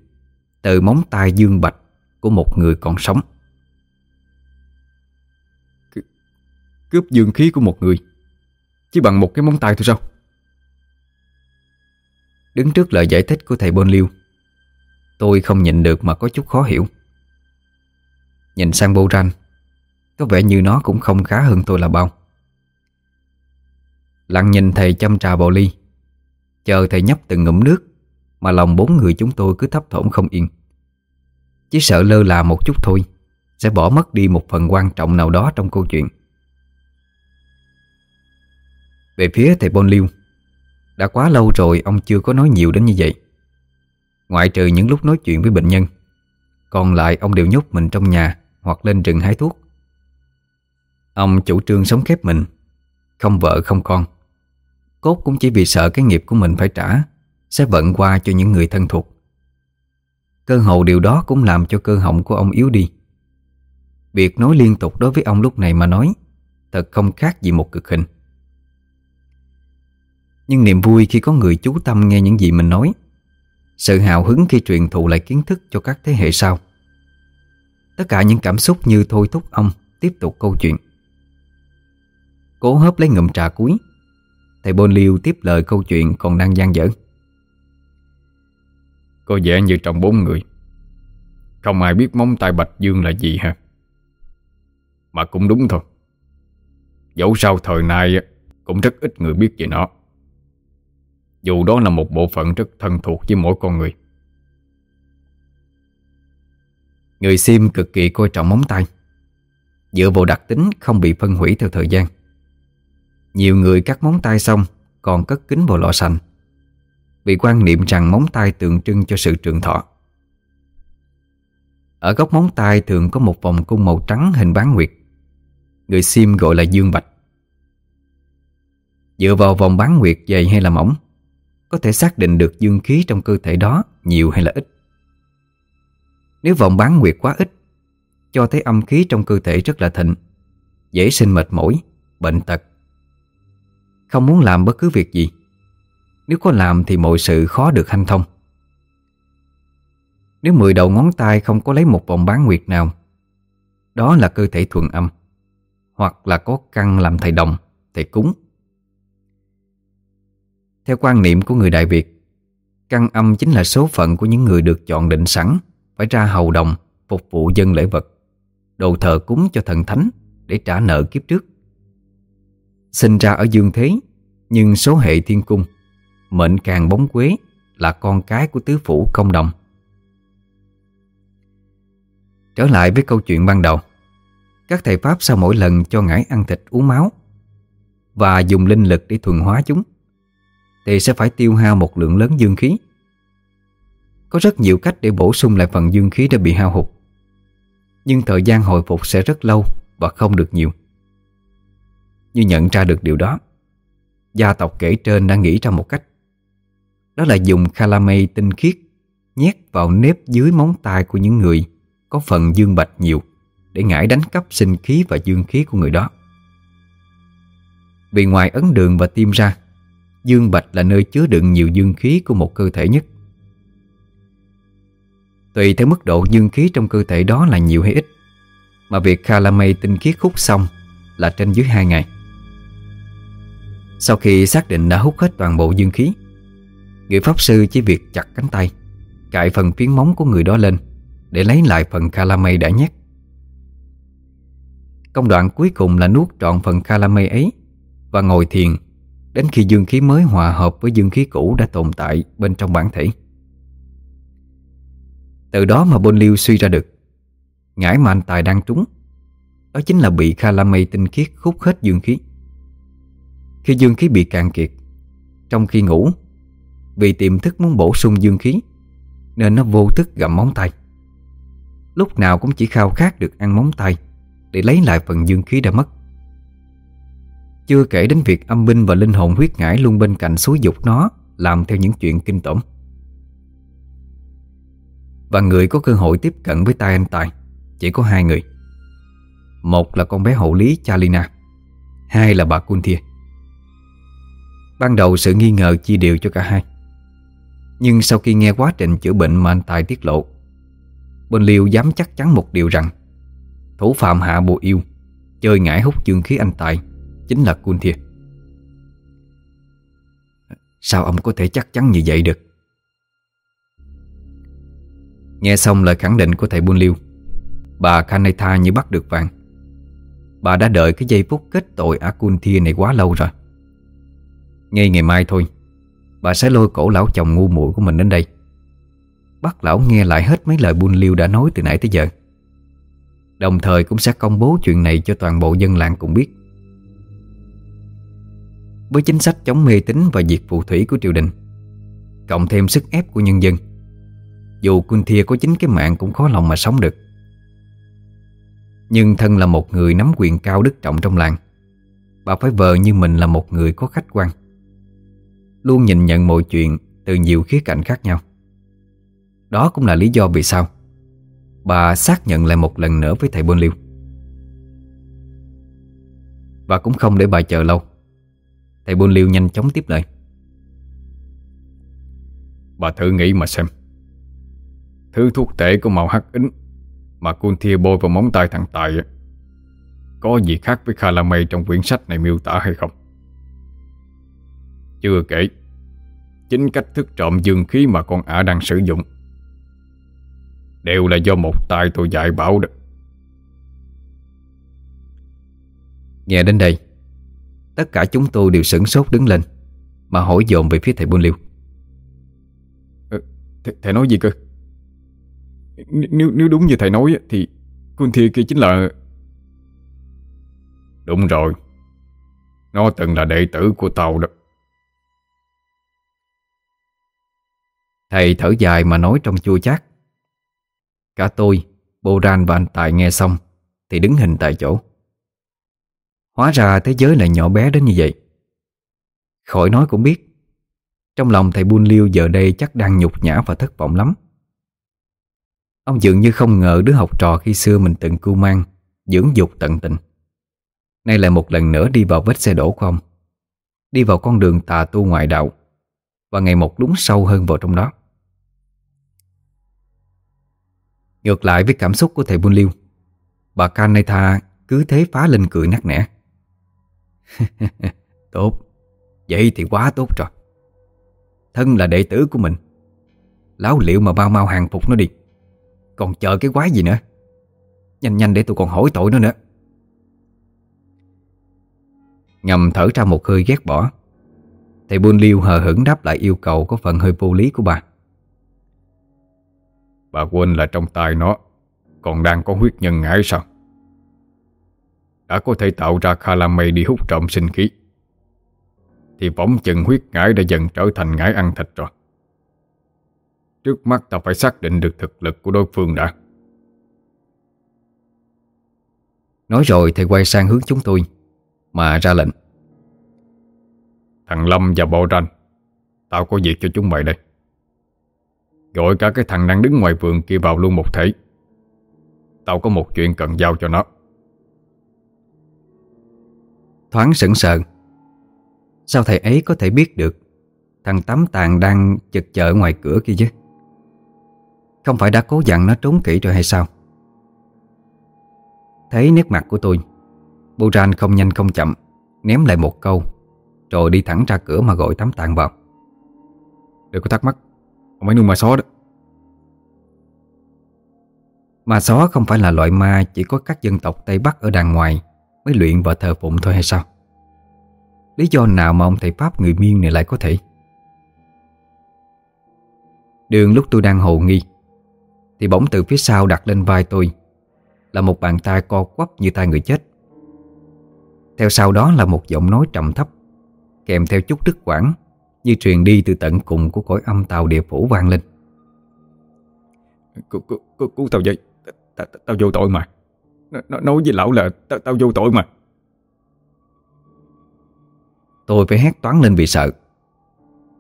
từ móng tay dương bạch của một người còn sống. C cướp dương khí của một người chỉ bằng một cái móng tay thôi sao? Đứng trước lời giải thích của thầy Bôn Liêu Tôi không nhịn được mà có chút khó hiểu Nhìn sang Bô Ranh Có vẻ như nó cũng không khá hơn tôi là bao Lặng nhìn thầy chăm trà vào ly Chờ thầy nhấp từng ngụm nước Mà lòng bốn người chúng tôi cứ thấp thỏm không yên chỉ sợ lơ là một chút thôi, Sẽ bỏ mất đi một phần quan trọng nào đó trong câu chuyện. Về phía thầy Bon Liêu, Đã quá lâu rồi ông chưa có nói nhiều đến như vậy. Ngoại trừ những lúc nói chuyện với bệnh nhân, Còn lại ông đều nhốt mình trong nhà Hoặc lên rừng hái thuốc. Ông chủ trương sống khép mình, Không vợ không con. Cốt cũng chỉ vì sợ cái nghiệp của mình phải trả, Sẽ vận qua cho những người thân thuộc. Cơ hồ điều đó cũng làm cho cơ họng của ông yếu đi. Việc nói liên tục đối với ông lúc này mà nói, Thật không khác gì một cực hình. Nhưng niềm vui khi có người chú tâm nghe những gì mình nói, Sự hào hứng khi truyền thụ lại kiến thức cho các thế hệ sau. Tất cả những cảm xúc như thôi thúc ông tiếp tục câu chuyện. Cố hớp lấy ngụm trà cuối, Thầy Bôn Liêu tiếp lời câu chuyện còn đang gian dở. Có vẻ như trong bốn người. Không ai biết móng tay Bạch Dương là gì ha? Mà cũng đúng thôi. Dẫu sao thời nay Cũng rất ít người biết về nó. Dù đó là một bộ phận rất thân thuộc với mỗi con người. Người Sim cực kỳ coi trọng móng tay. Dựa vào đặc tính không bị phân hủy theo thời gian. Nhiều người cắt móng tay xong, Còn cất kính vào lọ sành. Vì quan niệm rằng móng tay tượng trưng cho sự trường thọ. Ở góc móng tay thường có một vòng cung màu trắng hình bán nguyệt. Người Sim gọi là dương bạch. Dựa vào vòng bán nguyệt dày hay là mỏng Có thể xác định được dương khí trong cơ thể đó nhiều hay là ít. Nếu vòng bán nguyệt quá ít Cho thấy âm khí trong cơ thể rất là thịnh Dễ sinh mệt mỏi, bệnh tật. Không muốn làm bất cứ việc gì. Nếu có làm thì mọi sự khó được hanh thông. Nếu mười đầu ngón tay không có lấy một vòng bán nguyệt nào Đó là cơ thể thuận âm Hoặc là có căn làm thầy đồng, thầy cúng. Theo quan niệm của người Đại Việt Căn âm chính là số phận của những người được chọn định sẵn Phải ra hầu đồng Phục vụ dân lễ vật Đồ thờ cúng cho thần thánh Để trả nợ kiếp trước. Sinh ra ở dương thế Nhưng số hệ thiên cung Mệnh càng bóng quế Là con cái của tứ phủ công đồng. Trở lại với câu chuyện ban đầu. Các thầy Pháp sau mỗi lần cho ngải ăn thịt uống máu Và dùng linh lực để thuần hóa chúng, thì sẽ phải tiêu hao một lượng lớn dương khí. Có rất nhiều cách để bổ sung lại phần dương khí đã bị hao hụt, Nhưng thời gian hồi phục sẽ rất lâu và không được nhiều. Như nhận ra được điều đó, Gia tộc kể trên đã nghĩ ra một cách đó là dùng calamay tinh khiết, Nhét vào nếp dưới móng tay của những người Có phần dương bạch nhiều, Để ngải đánh cắp sinh khí và dương khí của người đó. Vì ngoài ấn đường và tim ra, Dương bạch là nơi chứa đựng nhiều dương khí của một cơ thể nhất. Tùy theo mức độ dương khí trong cơ thể đó là nhiều hay ít, Mà việc Calamay tinh khiết hút xong là trên dưới 2 ngày. Sau khi xác định đã hút hết toàn bộ dương khí Người Pháp Sư chỉ việc chặt cánh tay Cạy phần phiến móng của người đó lên, Để lấy lại phần Khalamay đã nhét. Công đoạn cuối cùng là nuốt trọn phần Khalamay ấy Và ngồi thiền Đến khi dương khí mới hòa hợp với dương khí cũ đã tồn tại bên trong bản thể. Từ đó mà Bôn Liêu suy ra được, Ngải mà anh Tài đang trúng, Đó chính là bị Kha tinh khiết khúc hết dương khí. Khi dương khí bị cạn kiệt, Trong khi ngủ vì tiềm thức muốn bổ sung dương khí, Nên nó vô thức gặm móng tay. Lúc nào cũng chỉ khao khát được ăn móng tay Để lấy lại phần dương khí đã mất. Chưa kể đến việc âm binh và linh hồn huyết ngải luôn bên cạnh xúi dục nó Làm theo những chuyện kinh tởm. Và người có cơ hội tiếp cận với tay anh Tài Chỉ có hai người. Một là con bé hậu lý Chalina, Hai là bà Kunthia. Ban đầu sự nghi ngờ chia đều cho cả hai. Nhưng sau khi nghe quá trình chữa bệnh mà anh Tài tiết lộ, Bên Liêu dám chắc chắn một điều rằng, Thủ phạm hạ bùa yêu Chơi ngải hút dương khí anh Tài Chính là Kunthia Sao ông có thể chắc chắn như vậy được? Nghe xong lời khẳng định của thầy Buôn Liêu, Bà Kanetha như bắt được vàng. Bà đã đợi cái giây phút kết tội Akunthia này quá lâu rồi. Ngay ngày mai thôi Bà sẽ lôi cổ lão chồng ngu muội của mình đến đây. Bắt lão nghe lại hết mấy lời buôn liêu đã nói từ nãy tới giờ. Đồng thời cũng sẽ công bố chuyện này cho toàn bộ dân làng cũng biết. Với chính sách chống mê tín và diệt phù thủy của triều đình, Cộng thêm sức ép của nhân dân, Dù Quân Thia có chính cái mạng cũng khó lòng mà sống được. Nhưng thân là một người nắm quyền cao đức trọng trong làng, Bà phải vờ như mình là một người có khách quan. Luôn nhìn nhận mọi chuyện từ nhiều khía cạnh khác nhau. Đó cũng là lý do vì sao Bà xác nhận lại một lần nữa với thầy Bôn Liêu. Và cũng không để bà chờ lâu, Thầy Bôn Liêu nhanh chóng tiếp lời. Bà thử nghĩ mà xem. Thứ thuốc tệ của màu hắc ính Mà Cun Thia bôi vào móng tay thằng Tài Có gì khác với Kha La Mây trong quyển sách này miêu tả hay không? Chưa kể Chính cách thức trộm dương khí mà con ả đang sử dụng Đều là do một tay tôi dạy bảo được Nghe đến đây Tất cả chúng tôi đều sửng sốt đứng lên Mà hỏi dồn về phía thầy Buôn Liêu. Ờ, th Thầy nói gì cơ? Nếu nếu đúng như thầy nói Thì Quân Thi kia chính là Đúng rồi. Nó từng là đệ tử của tàu đó Thầy thở dài mà nói trong chua chát. Cả tôi, Bô Ran và anh Tài nghe xong Thì đứng hình tại chỗ. Hóa ra thế giới lại nhỏ bé đến như vậy. Khỏi nói cũng biết Trong lòng thầy Buôn Liêu giờ đây chắc đang nhục nhã và thất vọng lắm. Ông dường như không ngờ đứa học trò khi xưa mình từng cưu mang Dưỡng dục tận tình. Nay lại một lần nữa đi vào vết xe đổ của ông Đi vào con đường tà tu ngoại đạo. Và ngày một lún sâu hơn vào trong đó. Ngược lại với cảm xúc của thầy Buôn Liêu, Bà Kanetha cứ thế phá lên cười nắc nẻ. Tốt, Vậy thì quá tốt rồi. Thân là đệ tử của mình, Láo liệu mà bao mau hàng phục nó đi. Còn chờ cái quái gì nữa? Nhanh nhanh để tôi còn hỏi tội nó nữa. Ngầm thở ra một hơi ghét bỏ. Thầy Buôn Liêu hờ hững đáp lại yêu cầu Có phần hơi vô lý của bà. Bà quên là trong tay nó Còn đang có huyết nhân ngải sao? Đã có thể tạo ra Khalame đi hút trộm sinh khí. Thì bóng chừng huyết ngải đã dần trở thành ngải ăn thịt rồi. Trước mắt ta phải xác định được thực lực của đối phương đã. Nói rồi thầy quay sang hướng chúng tôi Mà ra lệnh Thằng Lâm và Bộ Ranh Tao có việc cho chúng mày đây. Gọi cả cái thằng đang đứng ngoài vườn kia vào luôn một thể. Tao có một chuyện cần giao cho nó. Thoáng sững sờ. Sao thầy ấy có thể biết được Thằng Tám Tàng đang chật chợ ngoài cửa kia chứ? Không phải đã cố dặn nó trốn kỹ rồi hay sao? Thấy nét mặt của tôi Buran không nhanh không chậm, Ném lại một câu. Rồi đi thẳng ra cửa mà gọi Tắm Tàn vào. Đừng có thắc mắc, Ông ấy nuôi ma só đó. Ma só không phải là loại ma Chỉ có các dân tộc Tây Bắc ở đàng ngoài Mới luyện và thờ phụng thôi hay sao? Lý do nào mà ông thầy Pháp người miên này lại có thể? Đường lúc tôi đang hồ nghi, Thì bỗng từ phía sau đặt lên vai tôi Là một bàn tay co quắp như tay người chết. Theo sau đó là một giọng nói trầm thấp. Kèm theo chút đứt quãng như truyền đi từ tận cùng của cõi âm tàu địa phủ vang lên. Cứu, tao vậy tao, vô tội mà. Nó, Nói với lão là tao, vô tội mà. Tôi phải hét toán lên vì sợ.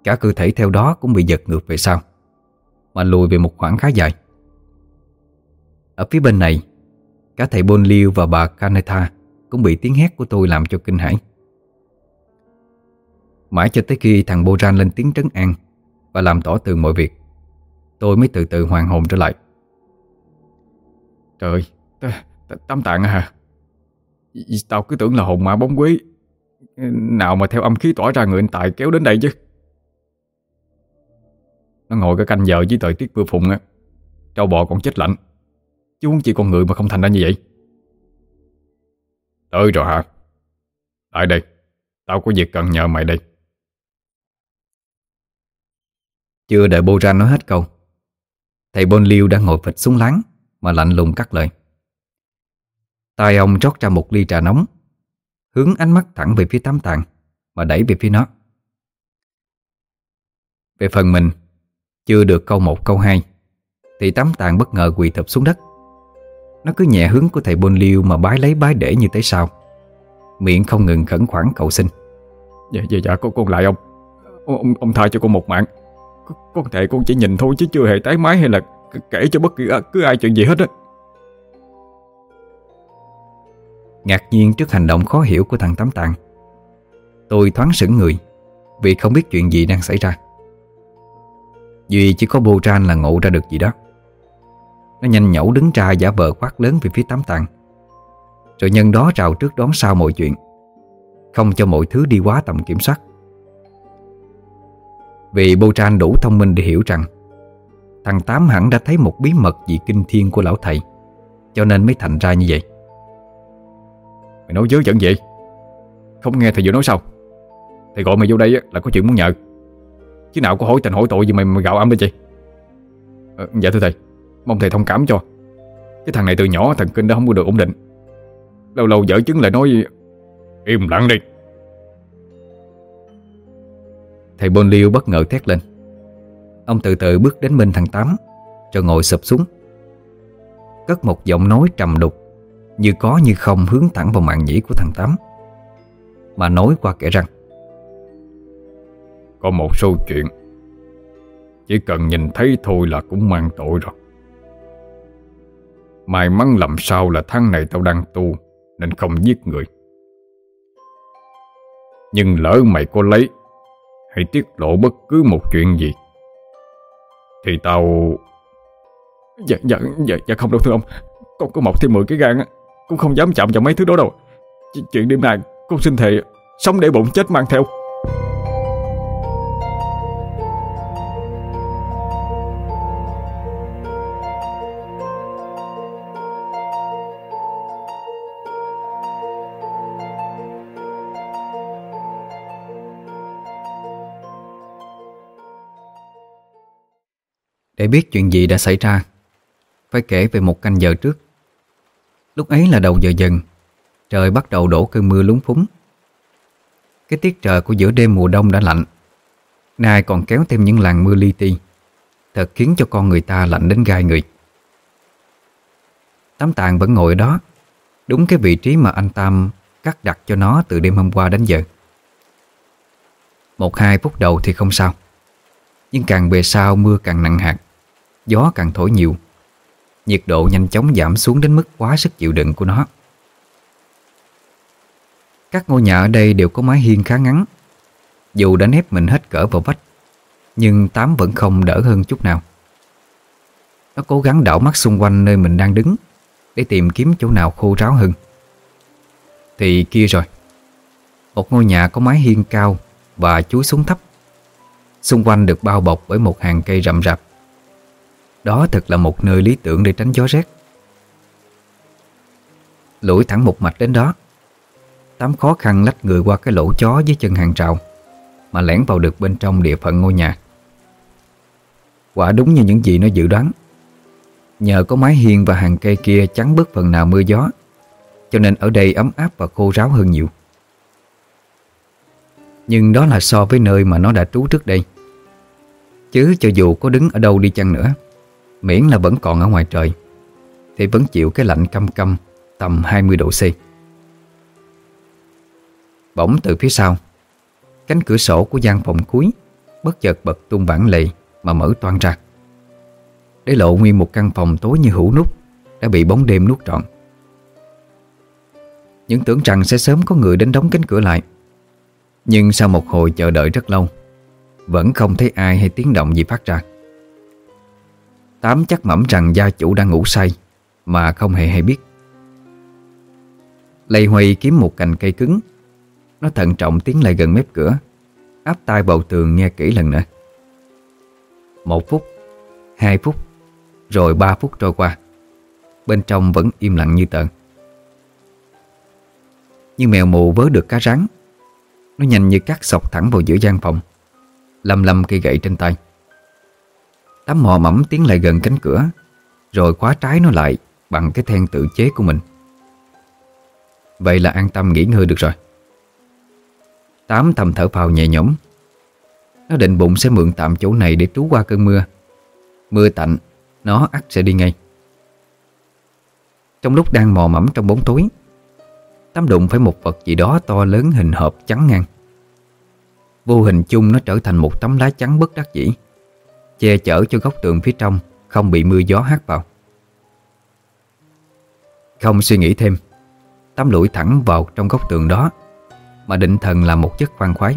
Cả cơ thể theo đó cũng bị giật ngược về sau Mà lùi về một khoảng khá dài. Ở phía bên này Cả thầy Bôn Liêu và bà Kanetha Cũng bị tiếng hét của tôi làm cho kinh hãi Mãi cho tới khi thằng Boran lên tiếng trấn an Và làm tỏ tường mọi việc, Tôi mới từ từ hoàn hồn trở lại. Trời Tám tạng à. Hả Tao cứ tưởng là hồn ma bóng quế, Nào mà theo âm khí tỏa ra người anh Tài kéo đến đây chứ. Nó ngồi cái canh giờ với thời tiết mưa phụng á, Trâu bò còn chết lạnh, Chứ không chỉ con người mà không thành ra như vậy. Tới rồi hả? Lại đây, Tao có việc cần nhờ mày đây. Chưa đợi Bô Ra nói hết câu Thầy Bôn Liêu đang ngồi phịch xuống láng Mà lạnh lùng cắt lời. Tay ông rót ra một ly trà nóng Hướng ánh mắt thẳng về phía tám tàng Mà đẩy về phía nó. Về phần mình Chưa được câu một câu hai Thì tắm tàng bất ngờ quỳ thập xuống đất. Nó cứ nhẹ hướng của thầy Bôn Liêu Mà bái lấy bái để như thế sao? Miệng không ngừng khẩn khoản cầu xin. Dạ dạ dạ con, con lại ông. Ông, ông tha cho con một mạng. Con thề con chỉ nhìn thôi chứ chưa hề tái mái hay là Kể cho bất kỳ cứ ai chuyện gì hết á. Ngạc nhiên trước hành động khó hiểu của thằng Tám Tàng Tôi thoáng sững người Vì không biết chuyện gì đang xảy ra. Duy chỉ có bô tran là ngộ ra được gì đó. Nó nhanh nhẩu đứng ra giả vờ quát lớn về phía Tám Tàng Rồi nhân đó rào trước đón sau mọi chuyện, Không cho mọi thứ đi quá tầm kiểm soát. Vì bô đủ thông minh để hiểu rằng Thằng Tám hẳn đã thấy một bí mật gì kinh thiên của lão thầy Cho nên mới thành ra như vậy. Mày nói dớ dẫn vậy? Không nghe thầy vừa nói sao? Thầy gọi mày vô đây là có chuyện muốn nhờ. Chứ nào có hỏi tình hỏi tội gì mày mà gạo âm lên chị ờ, Dạ thưa thầy Mong thầy thông cảm cho. Cái thằng này từ nhỏ thần kinh đã không có được ổn định. Lâu lâu dở chứng lại nói Im lặng đi. Thầy Bôn Liêu bất ngờ thét lên. Ông từ từ bước đến bên thằng Tám, Rồi ngồi sụp xuống. Cất một giọng nói trầm đục, Như có như không hướng thẳng vào mạng nhĩ của thằng Tám, Mà nói qua kẻ răng Có một số chuyện, Chỉ cần nhìn thấy thôi là cũng mang tội rồi. May mắn làm sao là tháng này tao đang tu, Nên không giết người. Nhưng lỡ mày có lấy hay tiết lộ bất cứ một chuyện gì? Thì tao Dạ dạ dạ, dạ không đâu thưa ông. Con có mọc thêm 10 cái gan á Cũng không dám chạm vào mấy thứ đó đâu. Ch Chuyện đêm nay con xin thề Sống để bụng chết mang theo. Để biết chuyện gì đã xảy ra. Phải kể về một canh giờ trước. Lúc ấy là đầu giờ dần, Trời bắt đầu đổ cơn mưa lúng phúng. Cái tiết trời của giữa đêm mùa đông đã lạnh, Nay còn kéo thêm những làn mưa li ti, Thật khiến cho con người ta lạnh đến gai người. Tám tàn vẫn ngồi đó, Đúng cái vị trí mà anh Tam cắt đặt cho nó từ đêm hôm qua đến giờ. Một hai phút đầu thì không sao, Nhưng càng về sau mưa càng nặng hạt. Gió càng thổi nhiều. Nhiệt độ nhanh chóng giảm xuống đến mức quá sức chịu đựng của nó. Các ngôi nhà ở đây đều có mái hiên khá ngắn. Dù đã nép mình hết cỡ vào vách, Nhưng Tám vẫn không đỡ hơn chút nào. Nó cố gắng đảo mắt xung quanh nơi mình đang đứng Để tìm kiếm chỗ nào khô ráo hơn. Thì kia rồi. Một ngôi nhà có mái hiên cao Và chuối xuống thấp. Xung quanh được bao bọc bởi một hàng cây rậm rạp đó thật là một nơi lý tưởng để tránh gió rét. Lũi thẳng một mạch đến đó. Tám khó khăn lách người qua cái lỗ chó dưới chân hàng rào, Mà lẻn vào được bên trong địa phận ngôi nhà. Quả đúng như những gì nó dự đoán. Nhờ có mái hiên và hàng cây kia chắn bớt phần nào mưa gió, Cho nên ở đây ấm áp và khô ráo hơn nhiều. Nhưng đó là so với nơi mà nó đã trú trước đây. Chứ cho dù có đứng ở đâu đi chăng nữa Miễn là vẫn còn ở ngoài trời, Thì vẫn chịu cái lạnh căm căm Tầm 20 độ C. Bỗng từ phía sau, Cánh cửa sổ của gian phòng cuối Bất chợt bật tung bản lề Mà mở toan ra. Để lộ nguyên một căn phòng tối như hũ nút Đã bị bóng đêm nuốt trọn. Những tưởng rằng sẽ sớm có người đến đóng cánh cửa lại, Nhưng sau một hồi chờ đợi rất lâu, Vẫn không thấy ai hay tiếng động gì phát ra. Tám chắc mẩm rằng gia chủ đang ngủ say, Mà không hề hay biết. Lây Huy kiếm một cành cây cứng. Nó thận trọng tiến lại gần mép cửa, Áp tai vào tường nghe kỹ lần nữa. Một phút, Hai phút, Rồi ba phút trôi qua. Bên trong vẫn im lặng như tợn Nhưng mèo mù vớ được cá rắn Nó nhanh như cắt sọc thẳng vào giữa gian phòng, Lầm lầm cây gậy trên tay. Tám mò mẫm tiến lại gần cánh cửa, Rồi khóa trái nó lại Bằng cái then tự chế của mình. Vậy là an tâm nghỉ ngơi được rồi. Tám thầm thở phào nhẹ nhõm. Nó định bụng sẽ mượn tạm chỗ này Để trú qua cơn mưa. Mưa tạnh, Nó ắt sẽ đi ngay. Trong lúc đang mò mẫm trong bóng tối Tám đụng phải một vật gì đó to lớn hình hộp trắng ngang. Vô hình chung nó trở thành một tấm lá trắng bất đắc dĩ. Che chở cho góc tường phía trong, Không bị mưa gió hát vào. Không suy nghĩ thêm Tám lũi thẳng vào trong góc tường đó, Mà định thần là một chất khoan khoái.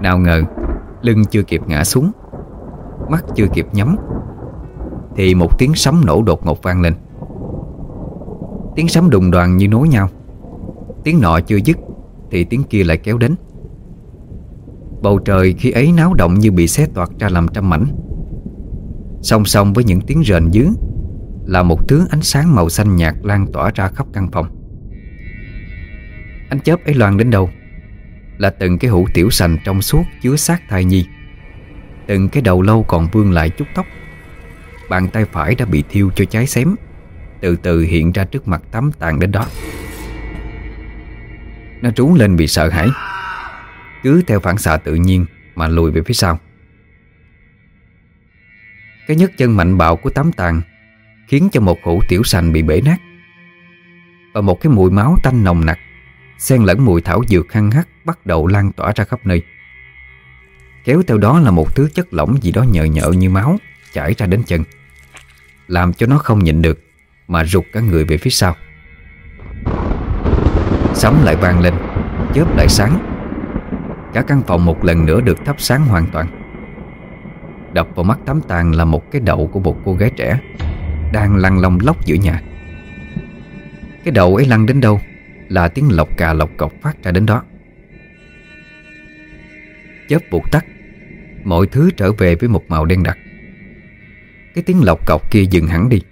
Nào ngờ, Lưng chưa kịp ngã xuống, Mắt chưa kịp nhắm, Thì một tiếng sấm nổ đột ngột vang lên. Tiếng sấm đùng đoàn như nối nhau. Tiếng nọ chưa dứt, Thì tiếng kia lại kéo đến. Bầu trời khi ấy náo động như bị xé toạc ra làm trăm mảnh. Song song với những tiếng rền dứ Là một thứ ánh sáng màu xanh nhạt lan tỏa ra khắp căn phòng. Ánh chớp ấy loan đến đâu? Là từng cái hũ tiểu sành trong suốt chứa xác thai nhi. Từng cái đầu lâu còn vương lại chút tóc. Bàn tay phải đã bị thiêu cho cháy xém, Từ từ hiện ra trước mặt tắm tàn đến đó. Nó trú lên vì sợ hãi cứ theo phản xạ tự nhiên Mà lùi về phía sau. Cái nhấc chân mạnh bạo của tấm tàng Khiến cho một hũ tiểu sành bị bể nát. Và một cái mùi máu tanh nồng nặc, Xen lẫn mùi thảo dược hăng hắc Bắt đầu lan tỏa ra khắp nơi. Kéo theo đó là một thứ chất lỏng gì đó nhợ nhợ như máu Chảy ra đến chân, Làm cho nó không nhịn được Mà rụt cả người về phía sau. Sấm lại vang lên, Chớp lại sáng Cả căn phòng một lần nữa được thắp sáng hoàn toàn. Đập vào mắt tắm tàn là một cái đầu của một cô gái trẻ, Đang lăn lông lóc giữa nhà. Cái đầu ấy lăn đến đâu? Là tiếng lọc cà lọc cọc phát ra đến đó. Chớp bụt tắt, Mọi thứ trở về với một màu đen đặc. Cái tiếng lọc cọc kia dừng hẳn đi.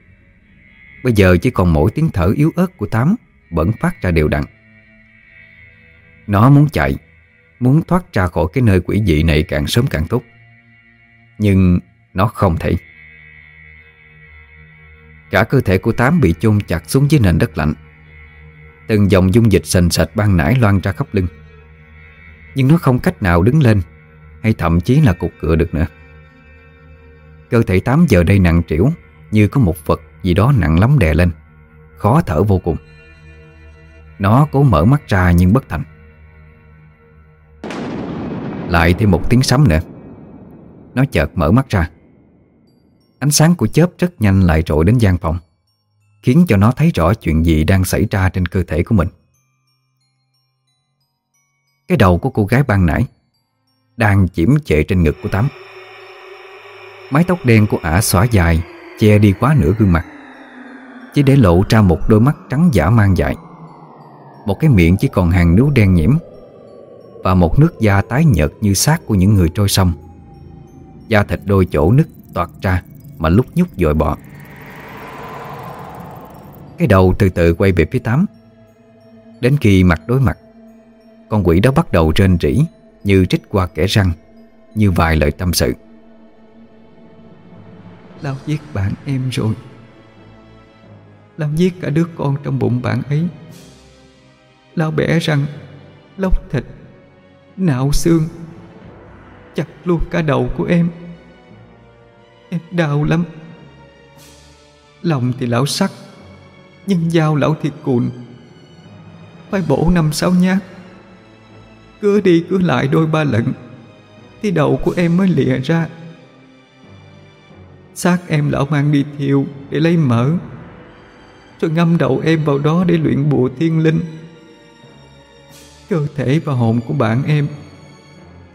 Bây giờ chỉ còn mỗi tiếng thở yếu ớt của Tám Vẫn phát ra đều đặn. Nó muốn chạy. Muốn thoát ra khỏi cái nơi quỷ dị này càng sớm càng tốt. Nhưng nó không thể. Cả cơ thể của Tám bị chôn chặt xuống dưới nền đất lạnh. Từng dòng dung dịch sền sệt ban nãy loan ra khắp lưng. Nhưng nó không cách nào đứng lên, Hay thậm chí là cục cựa được nữa. Cơ thể Tám giờ đây nặng trĩu, Như có một vật gì đó nặng lắm đè lên. Khó thở vô cùng. Nó cố mở mắt ra nhưng bất thành lại thêm một tiếng sấm nữa. Nó chợt mở mắt ra. Ánh sáng của chớp rất nhanh lại trội đến gian phòng, Khiến cho nó thấy rõ chuyện gì đang xảy ra trên cơ thể của mình. Cái đầu của cô gái ban nãy Đang chiếm trệ trên ngực của Tám. Mái tóc đen của ả xõa dài, Che đi quá nửa gương mặt, Chỉ để lộ ra một đôi mắt trắng giả mang dại. Một cái miệng chỉ còn hàng nướu đen nhiễm và một nước da tái nhợt như xác của những người trôi sông. Da thịt đôi chỗ nứt toạt ra Mà lúc nhúc dội bọ Cái đầu từ từ quay về phía tám. Đến khi mặt đối mặt, Con quỷ đó bắt đầu rên rỉ Như trích qua kẻ răng, Như vài lời tâm sự. Lão giết bạn em rồi. Lão giết cả đứa con trong bụng bạn ấy. Lão bẻ răng, Lóc thịt Nạo xương. Chặt luôn cả đầu của em. Em đau lắm. Lòng thì lão sắc Nhưng dao lão thiệt cùn. Phải bổ năm sáu nhát. Cứ đi cứ lại đôi ba lần, Thì đầu của em mới lìa ra. Xác em lão mang đi thiêu Để lấy mỡ, Rồi ngâm đầu em vào đó để luyện bùa thiên linh. Cơ thể và hồn của bạn em.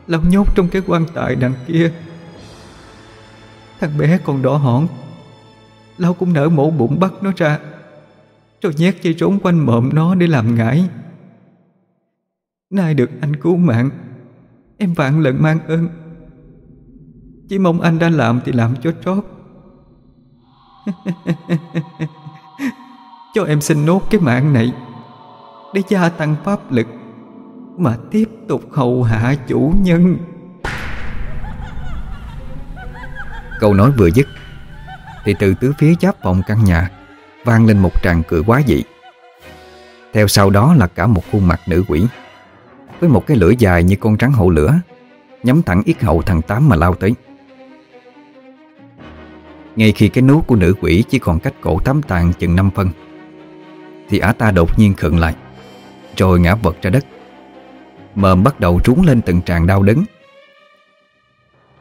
Lão nhốt trong cái quan tài đằng kia. Thằng bé còn đỏ hỏn. Lão cũng nở mổ bụng bắt nó ra. Rồi nhét dây trốn quanh mộm nó để làm ngải. Nay được anh cứu mạng. Em vạn lần mang ơn. Chỉ mong anh đã làm thì làm cho trót Cho em xin nốt cái mạng này. Để gia tăng pháp lực mà tiếp tục hầu hạ chủ nhân. Câu nói vừa dứt, Thì từ tứ phía giáp vòng căn nhà Vang lên một tràng cười quá dị. Theo sau đó là cả một khuôn mặt nữ quỷ, Với một cái lưỡi dài như con rắn hậu lửa, Nhắm thẳng yết hậu thằng Tám mà lao tới. Ngay khi cái nú của nữ quỷ chỉ còn cách cổ tám tàn chừng 5 phân, Thì ả ta đột nhiên khựng lại, Rồi ngã vật ra đất. Mờm bắt đầu trúng lên từng tràng đau đớn.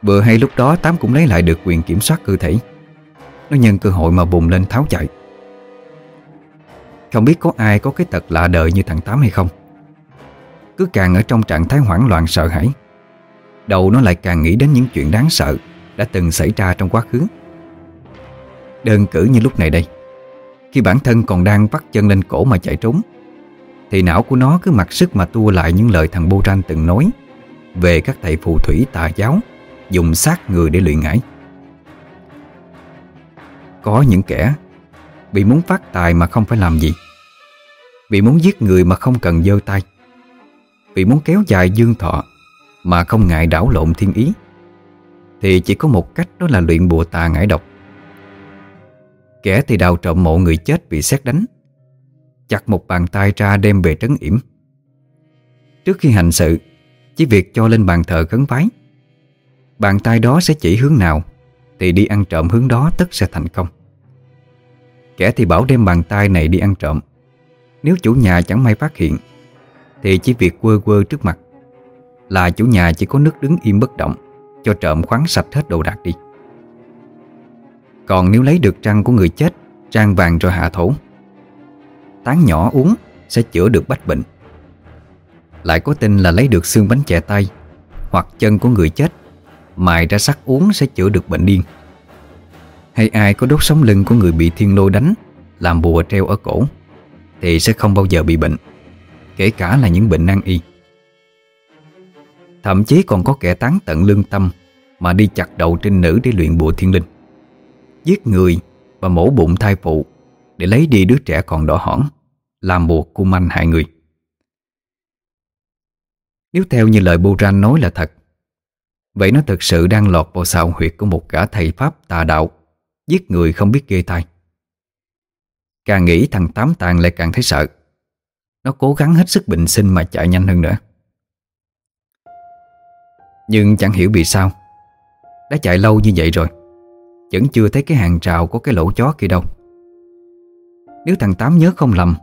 Vừa hay lúc đó, Tám cũng lấy lại được quyền kiểm soát cơ thể. Nó nhân cơ hội mà bùng lên tháo chạy. Không biết có ai có cái tật lạ đời như thằng Tám hay không. Cứ càng ở trong trạng thái hoảng loạn sợ hãi, Đầu nó lại càng nghĩ đến những chuyện đáng sợ Đã từng xảy ra trong quá khứ. Đơn cử như lúc này đây, Khi bản thân còn đang vắt chân lên cổ mà chạy trốn thì não của nó cứ mặc sức mà tua lại những lời thằng Bô Tranh từng nói Về các thầy phù thủy tà giáo, Dùng xác người để luyện ngải. Có những kẻ Bị muốn phát tài mà không phải làm gì, Bị muốn giết người mà không cần dơ tay, Bị muốn kéo dài dương thọ Mà không ngại đảo lộn thiên ý, Thì chỉ có một cách đó là luyện bùa tà ngải độc. Kẻ thì đào trộm mộ người chết bị xét đánh Chặt một bàn tay ra đem về trấn yểm. Trước khi hành sự, Chỉ việc cho lên bàn thờ khấn vái. Bàn tay đó sẽ chỉ hướng nào, Thì đi ăn trộm hướng đó tất sẽ thành công. Kẻ thì bảo đem bàn tay này đi ăn trộm. Nếu chủ nhà chẳng may phát hiện, Thì chỉ việc quơ quơ trước mặt. Là chủ nhà chỉ có nước đứng im bất động, Cho trộm khoáng sạch hết đồ đạc đi. Còn nếu lấy được trăng của người chết, Trang vàng rồi hạ thổ Tán nhỏ uống, Sẽ chữa được bách bệnh. Lại có tin là lấy được xương bánh chè tay, Hoặc chân của người chết, Mài ra sắc uống sẽ chữa được bệnh điên. Hay ai có đốt sống lưng của người bị thiên lôi đánh, Làm bùa treo ở cổ, Thì sẽ không bao giờ bị bệnh, Kể cả là những bệnh nan y. Thậm chí còn có kẻ tán tận lương tâm Mà đi chặt đầu trinh nữ để luyện bùa thiên linh. Giết người và mổ bụng thai phụ Để lấy đi đứa trẻ còn đỏ hỏn. Làm buộc cung anh hại người. Nếu theo như lời Buran nói là thật, Vậy nó thực sự đang lọt vào xào huyệt của một gã thầy Pháp tà đạo, Giết người không biết ghê tai. Càng nghĩ thằng Tám Tàng lại càng thấy sợ. Nó cố gắng hết sức bình sinh mà chạy nhanh hơn nữa. Nhưng chẳng hiểu vì sao, Đã chạy lâu như vậy rồi, Vẫn chưa thấy cái hàng rào có cái lỗ chó kia đâu. Nếu thằng Tám nhớ không lầm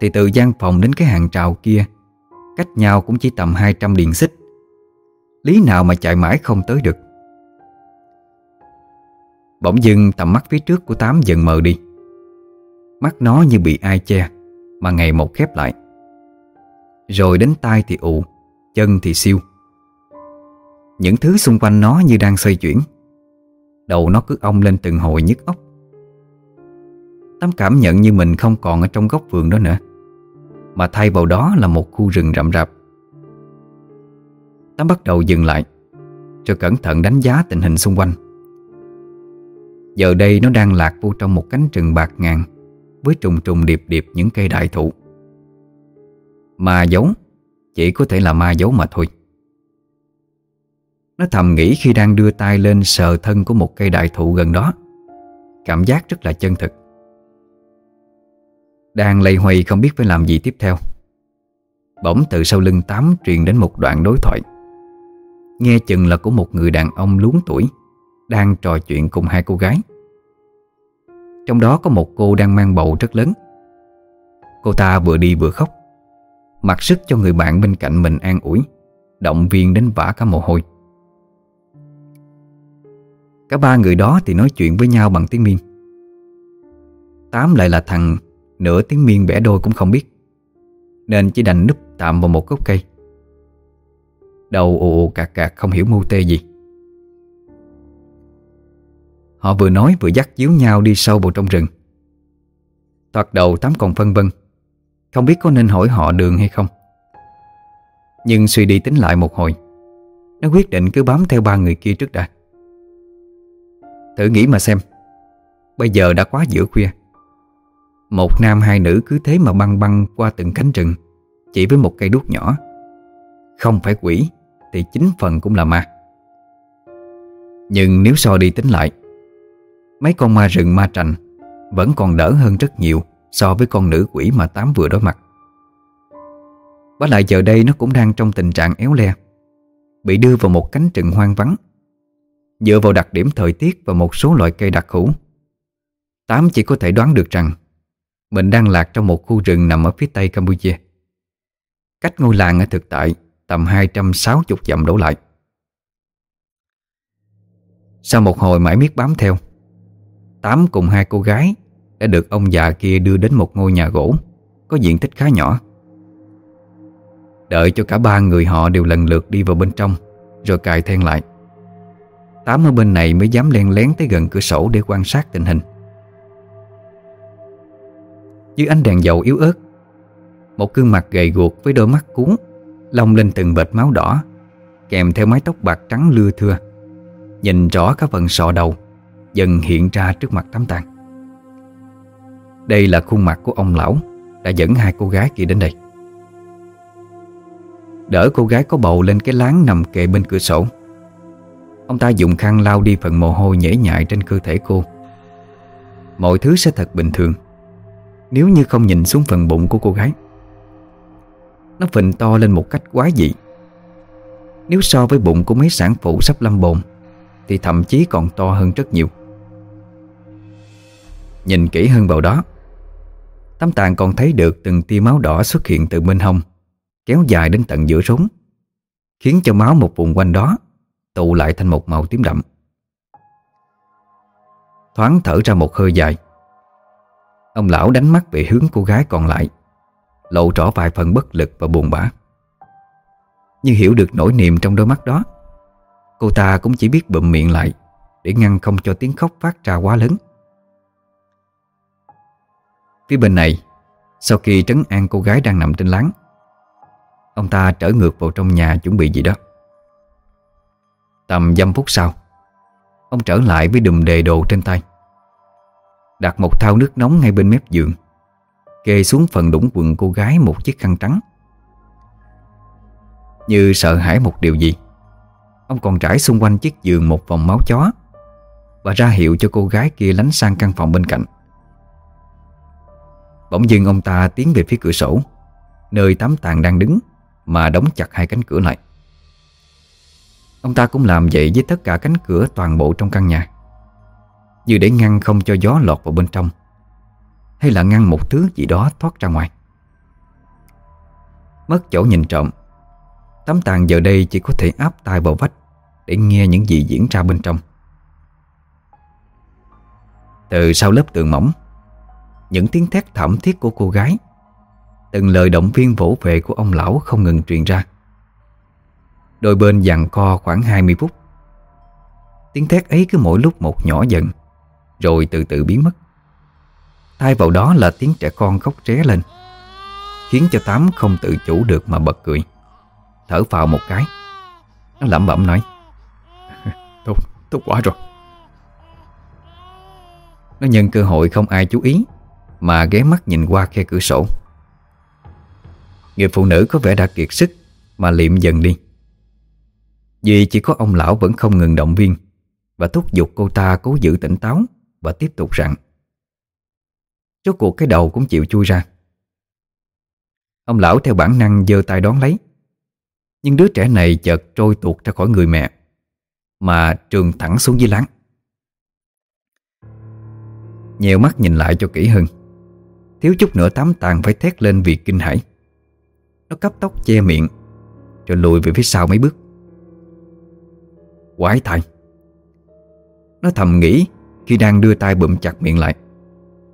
thì từ gian phòng đến cái hàng trào kia, Cách nhau cũng chỉ tầm 200 điện xích. Lý nào mà chạy mãi không tới được. Bỗng dưng tầm mắt phía trước của Tám dần mờ đi. Mắt nó như bị ai che, Mà ngày một khép lại. Rồi đến tai thì ụ Chân thì siêu. Những thứ xung quanh nó như đang xoay chuyển. Đầu nó cứ ong lên từng hồi nhức óc. Tám cảm nhận như mình không còn ở trong góc vườn đó nữa. Mà thay vào đó là một khu rừng rậm rạp. Tám bắt đầu dừng lại Rồi cẩn thận đánh giá tình hình xung quanh. Giờ đây nó đang lạc vô trong một cánh rừng bạc ngàn, Với trùng trùng điệp điệp những cây đại thụ. Ma dấu, Chỉ có thể là ma dấu mà thôi. Nó thầm nghĩ khi đang đưa tay lên sờ thân của một cây đại thụ gần đó. Cảm giác rất là chân thực. Đang lây hoay không biết phải làm gì tiếp theo. Bỗng từ sau lưng Tám truyền đến một đoạn đối thoại. Nghe chừng là của một người đàn ông luống tuổi, Đang trò chuyện cùng hai cô gái. Trong đó có một cô đang mang bầu rất lớn. Cô ta vừa đi vừa khóc. Mặc sức cho người bạn bên cạnh mình an ủi, Động viên đến vã cả mồ hôi. Cả ba người đó thì nói chuyện với nhau bằng tiếng miên. Tám lại là thằng Nửa tiếng miên bẻ đôi cũng không biết. Nên chỉ đành núp tạm vào một gốc cây. Đầu ồ ồ cạc cạc không hiểu mưu tê gì. Họ vừa nói vừa dắt díu nhau đi sâu vào trong rừng. Thoạt đầu Tám còn phân vân, Không biết có nên hỏi họ đường hay không. Nhưng suy đi tính lại một hồi, Nó quyết định cứ bám theo ba người kia trước đã. Thử nghĩ mà xem, Bây giờ đã quá giữa khuya một nam hai nữ cứ thế mà băng băng qua từng cánh rừng, Chỉ với một cây đuốc nhỏ. Không phải quỷ, thì chính phần cũng là ma. Nhưng nếu so đi tính lại, Mấy con ma rừng ma trành Vẫn còn đỡ hơn rất nhiều So với con nữ quỷ mà Tám vừa đối mặt. Và lại giờ đây nó cũng đang trong tình trạng éo le, Bị đưa vào một cánh rừng hoang vắng. Dựa vào đặc điểm thời tiết và một số loại cây đặc hữu, Tám chỉ có thể đoán được rằng mình đang lạc trong một khu rừng nằm ở phía tây Campuchia Cách ngôi làng ở thực tại tầm 260 dặm đổ lại Sau một hồi mãi miết bám theo, Tám cùng hai cô gái đã được ông già kia đưa đến một ngôi nhà gỗ, có diện tích khá nhỏ. Đợi cho cả ba người họ đều lần lượt đi vào bên trong, rồi cài then lại. Tám ở bên này mới dám len lén tới gần cửa sổ để quan sát tình hình. Dưới ánh đèn dầu yếu ớt, một gương mặt gầy guộc với đôi mắt cuốn, lông lên từng vệt máu đỏ, kèm theo mái tóc bạc trắng lưa thưa. Nhìn rõ các phần sọ đầu dần hiện ra trước mặt tấm tang. Đây là khuôn mặt của ông lão Đã dẫn hai cô gái kia đến đây. Đỡ cô gái có bầu lên cái láng nằm kề bên cửa sổ. Ông ta dùng khăn lau đi phần mồ hôi nhễ nhại trên cơ thể cô. Mọi thứ sẽ thật bình thường. Nếu như không nhìn xuống phần bụng của cô gái. Nó phình to lên một cách quái dị. Nếu so với bụng của mấy sản phụ sắp lâm bồn, Thì thậm chí còn to hơn rất nhiều. Nhìn kỹ hơn vào đó Tấm tàn còn thấy được từng tia máu đỏ xuất hiện từ bên hông, Kéo dài đến tận giữa rốn, Khiến cho máu một vùng quanh đó Tụ lại thành một màu tím đậm. Thoáng thở ra một hơi dài Ông lão đánh mắt về hướng cô gái còn lại, Lộ rõ vài phần bất lực và buồn bã. Nhưng hiểu được nỗi niềm trong đôi mắt đó, Cô ta cũng chỉ biết bụm miệng lại Để ngăn không cho tiếng khóc phát ra quá lớn. Phía bên này, Sau khi trấn an cô gái đang nằm trên láng, Ông ta trở ngược vào trong nhà chuẩn bị gì đó. Tầm dăm phút sau, Ông trở lại với đùm đề đồ trên tay. Đặt một thau nước nóng ngay bên mép giường, Kê xuống phần đũng quần cô gái một chiếc khăn trắng. Như sợ hãi một điều gì, Ông còn trải xung quanh chiếc giường một vòng máu chó Và ra hiệu cho cô gái kia lánh sang căn phòng bên cạnh. Bỗng dưng ông ta tiến về phía cửa sổ, Nơi tắm tàn đang đứng Mà đóng chặt hai cánh cửa lại. Ông ta cũng làm vậy với tất cả cánh cửa toàn bộ trong căn nhà. Như để ngăn không cho gió lọt vào bên trong. Hay là ngăn một thứ gì đó thoát ra ngoài. Mất chỗ nhìn trộm. Tấm tàn giờ đây chỉ có thể áp tai vào vách Để nghe những gì diễn ra bên trong. Từ sau lớp tường mỏng, những tiếng thét thảm thiết của cô gái, Từng lời động viên vỗ về của ông lão không ngừng truyền ra. Đôi bên dằn co khoảng 20 phút. Tiếng thét ấy cứ mỗi lúc một nhỏ dần. Rồi từ từ biến mất. Thay vào đó là tiếng trẻ con khóc ré lên Khiến cho Tám không tự chủ được mà bật cười. Thở phào một cái Nó lẩm bẩm nói Tốt, tốt quá rồi. Nó nhân cơ hội không ai chú ý mà ghé mắt nhìn qua khe cửa sổ. Người phụ nữ có vẻ đã kiệt sức Mà liệm dần đi. Vì chỉ có ông lão vẫn không ngừng động viên Và thúc giục cô ta cố giữ tỉnh táo và tiếp tục rằng Rốt cuộc cái đầu cũng chịu chui ra. Ông lão theo bản năng giơ tay đón lấy. Nhưng đứa trẻ này chợt trôi tuột ra khỏi người mẹ, Mà trường thẳng xuống dưới láng. Nhiều mắt nhìn lại cho kỹ hơn. Thiếu chút nữa tám tàn phải thét lên vì kinh hãi. Nó cấp tóc che miệng, Rồi lùi về phía sau mấy bước. Quái thai. Nó thầm nghĩ khi đang đưa tay bụm chặt miệng lại.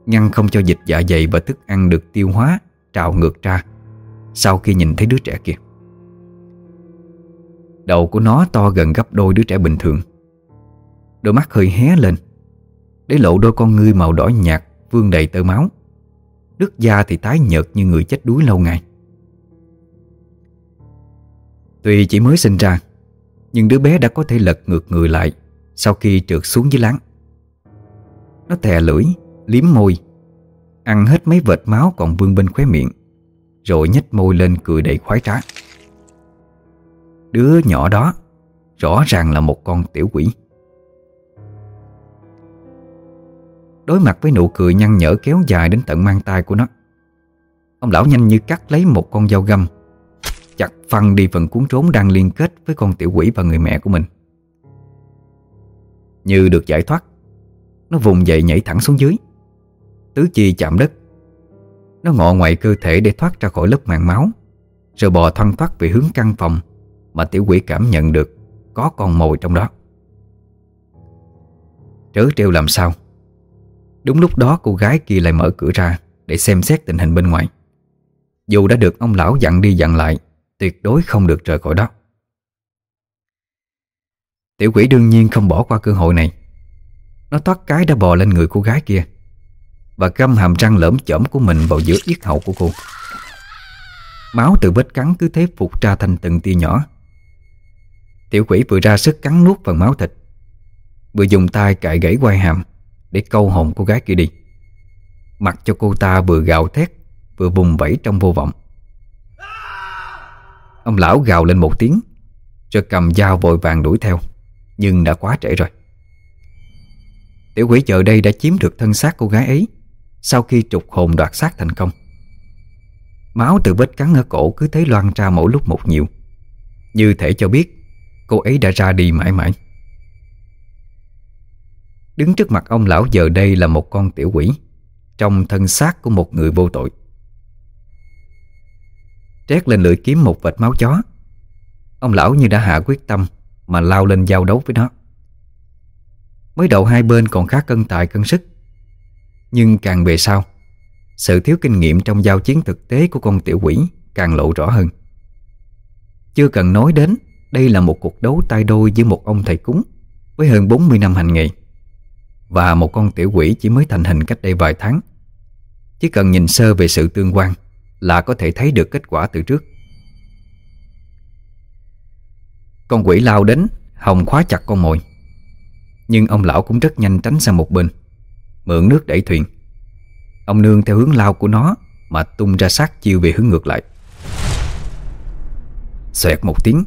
Ngăn không cho dịch dạ dày và thức ăn được tiêu hóa, Trào ngược ra Sau khi nhìn thấy đứa trẻ kia. Đầu của nó to gần gấp đôi đứa trẻ bình thường. Đôi mắt hơi hé lên, Để lộ đôi con ngươi màu đỏ nhạt, Vương đầy tơ máu. Nước da thì tái nhợt như người chết đuối lâu ngày. Tuy chỉ mới sinh ra, Nhưng đứa bé đã có thể lật ngược người lại Sau khi trượt xuống dưới láng. Nó thè lưỡi, Liếm môi. Ăn hết mấy vệt máu còn vương bên khóe miệng, Rồi nhếch môi lên cười đầy khoái trá. Đứa nhỏ đó Rõ ràng là một con tiểu quỷ. Đối mặt với nụ cười nhăn nhở kéo dài đến tận mang tay của nó, Ông lão nhanh như cắt lấy một con dao găm, Chặt phăng đi phần cuốn trốn đang liên kết với con tiểu quỷ và người mẹ của mình. Như được giải thoát nó vùng dậy nhảy thẳng xuống dưới. Tứ chi chạm đất. Nó ngọ ngoài cơ thể để thoát ra khỏi lớp màng máu. Rồi bò thoăn thoát về hướng căn phòng Mà tiểu quỷ cảm nhận được Có con mồi trong đó. Trớ trêu làm sao? Đúng lúc đó cô gái kia lại mở cửa ra Để xem xét tình hình bên ngoài. Dù đã được ông lão dặn đi dặn lại, Tuyệt đối không được rời khỏi đó. Tiểu quỷ đương nhiên không bỏ qua cơ hội này. Nó thoát cái đã bò lên người cô gái kia Và găm hàm răng lởm chởm của mình vào giữa yết hậu của cô. Máu từ vết cắn cứ thế phục ra thành từng tia nhỏ. Tiểu quỷ vừa ra sức cắn nuốt phần máu thịt, Vừa dùng tay cạy gãy quai hàm Để câu hồn cô gái kia đi. Mặc cho cô ta vừa gào thét, Vừa vùng vẫy trong vô vọng. Ông lão gào lên một tiếng, Rồi cầm dao vội vàng đuổi theo, Nhưng đã quá trễ rồi. Tiểu quỷ giờ đây đã chiếm được thân xác cô gái ấy Sau khi trục hồn đoạt xác thành công. Máu từ vết cắn ở cổ cứ thấy loan ra mỗi lúc một nhiều. Như thể cho biết, Cô ấy đã ra đi mãi mãi. Đứng trước mặt ông lão giờ đây là một con tiểu quỷ Trong thân xác của một người vô tội. Trét lên lưỡi kiếm một vệt máu chó. Ông lão như đã hạ quyết tâm Mà lao lên giao đấu với nó. Mới đầu hai bên còn khá cân tài cân sức Nhưng càng về sau Sự thiếu kinh nghiệm trong giao chiến thực tế của con tiểu quỷ Càng lộ rõ hơn Chưa cần nói đến Đây là một cuộc đấu tay đôi giữa một ông thầy cúng Với hơn 40 năm hành nghề Và một con tiểu quỷ chỉ mới thành hình cách đây vài tháng Chỉ cần nhìn sơ về sự tương quan là có thể thấy được kết quả từ trước. Con quỷ lao đến, Hồng khóa chặt con mồi. Nhưng ông lão cũng rất nhanh tránh sang một bên, mượn nước đẩy thuyền. Ông nương theo hướng lao của nó mà tung ra sát chiêu về hướng ngược lại. Xoẹt một tiếng,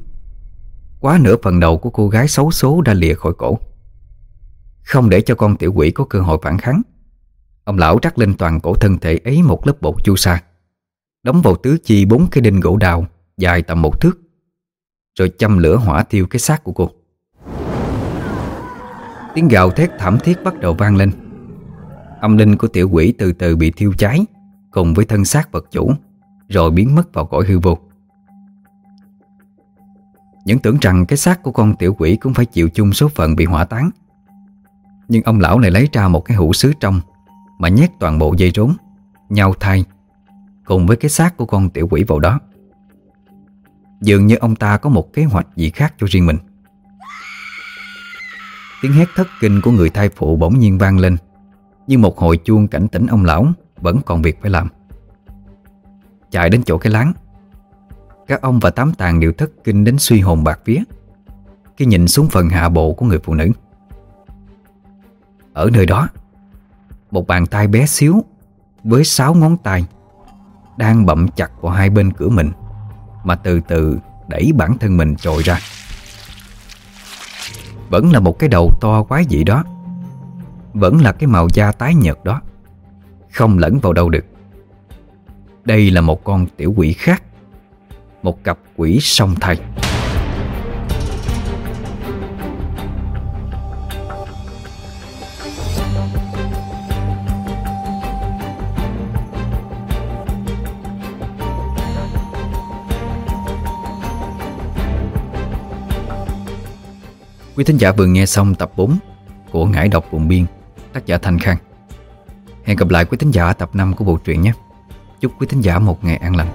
quá nửa phần đầu của cô gái xấu số đã lìa khỏi cổ. Không để cho con tiểu quỷ có cơ hội phản kháng, ông lão trắc lên toàn cổ thân thể ấy một lớp bột chu sa. Đóng vào tứ chi bốn cái đinh gỗ đào Dài tầm một thước Rồi châm lửa hỏa tiêu cái xác của cô Tiếng gào thét thảm thiết bắt đầu vang lên. Âm linh của tiểu quỷ từ từ bị thiêu cháy, Cùng với thân xác vật chủ, Rồi biến mất vào cõi hư vô. Những tưởng rằng cái xác của con tiểu quỷ Cũng phải chịu chung số phận bị hỏa tán Nhưng ông lão này lấy ra một cái hũ sứ trong, Mà nhét toàn bộ dây rốn Nhau thai, Cùng với cái xác của con tiểu quỷ vào đó. Dường như ông ta có một kế hoạch gì khác cho riêng mình. Tiếng hét thất kinh của người thai phụ bỗng nhiên vang lên. Như một hồi chuông cảnh tỉnh ông lão Vẫn còn việc phải làm. Chạy đến chỗ cái láng. Các ông và tám tàng đều thất kinh đến suy hồn bạc vía. Khi nhìn xuống phần hạ bộ của người phụ nữ. Ở nơi đó, Một bàn tay bé xíu Với sáu ngón tay đang bậm chặt vào hai bên cửa mình, Mà từ từ đẩy bản thân mình trồi ra. Vẫn là một cái đầu to quái dị đó. Vẫn là cái màu da tái nhợt đó. Không lẫn vào đâu được. Đây là một con tiểu quỷ khác. Một cặp quỷ song thai. Quý thính giả vừa nghe xong tập 4 của Ngải đọc vùng biên, tác giả Thanh Khang. Hẹn gặp lại quý thính giả tập 5 của bộ truyện nhé. Chúc quý thính giả một ngày an lành.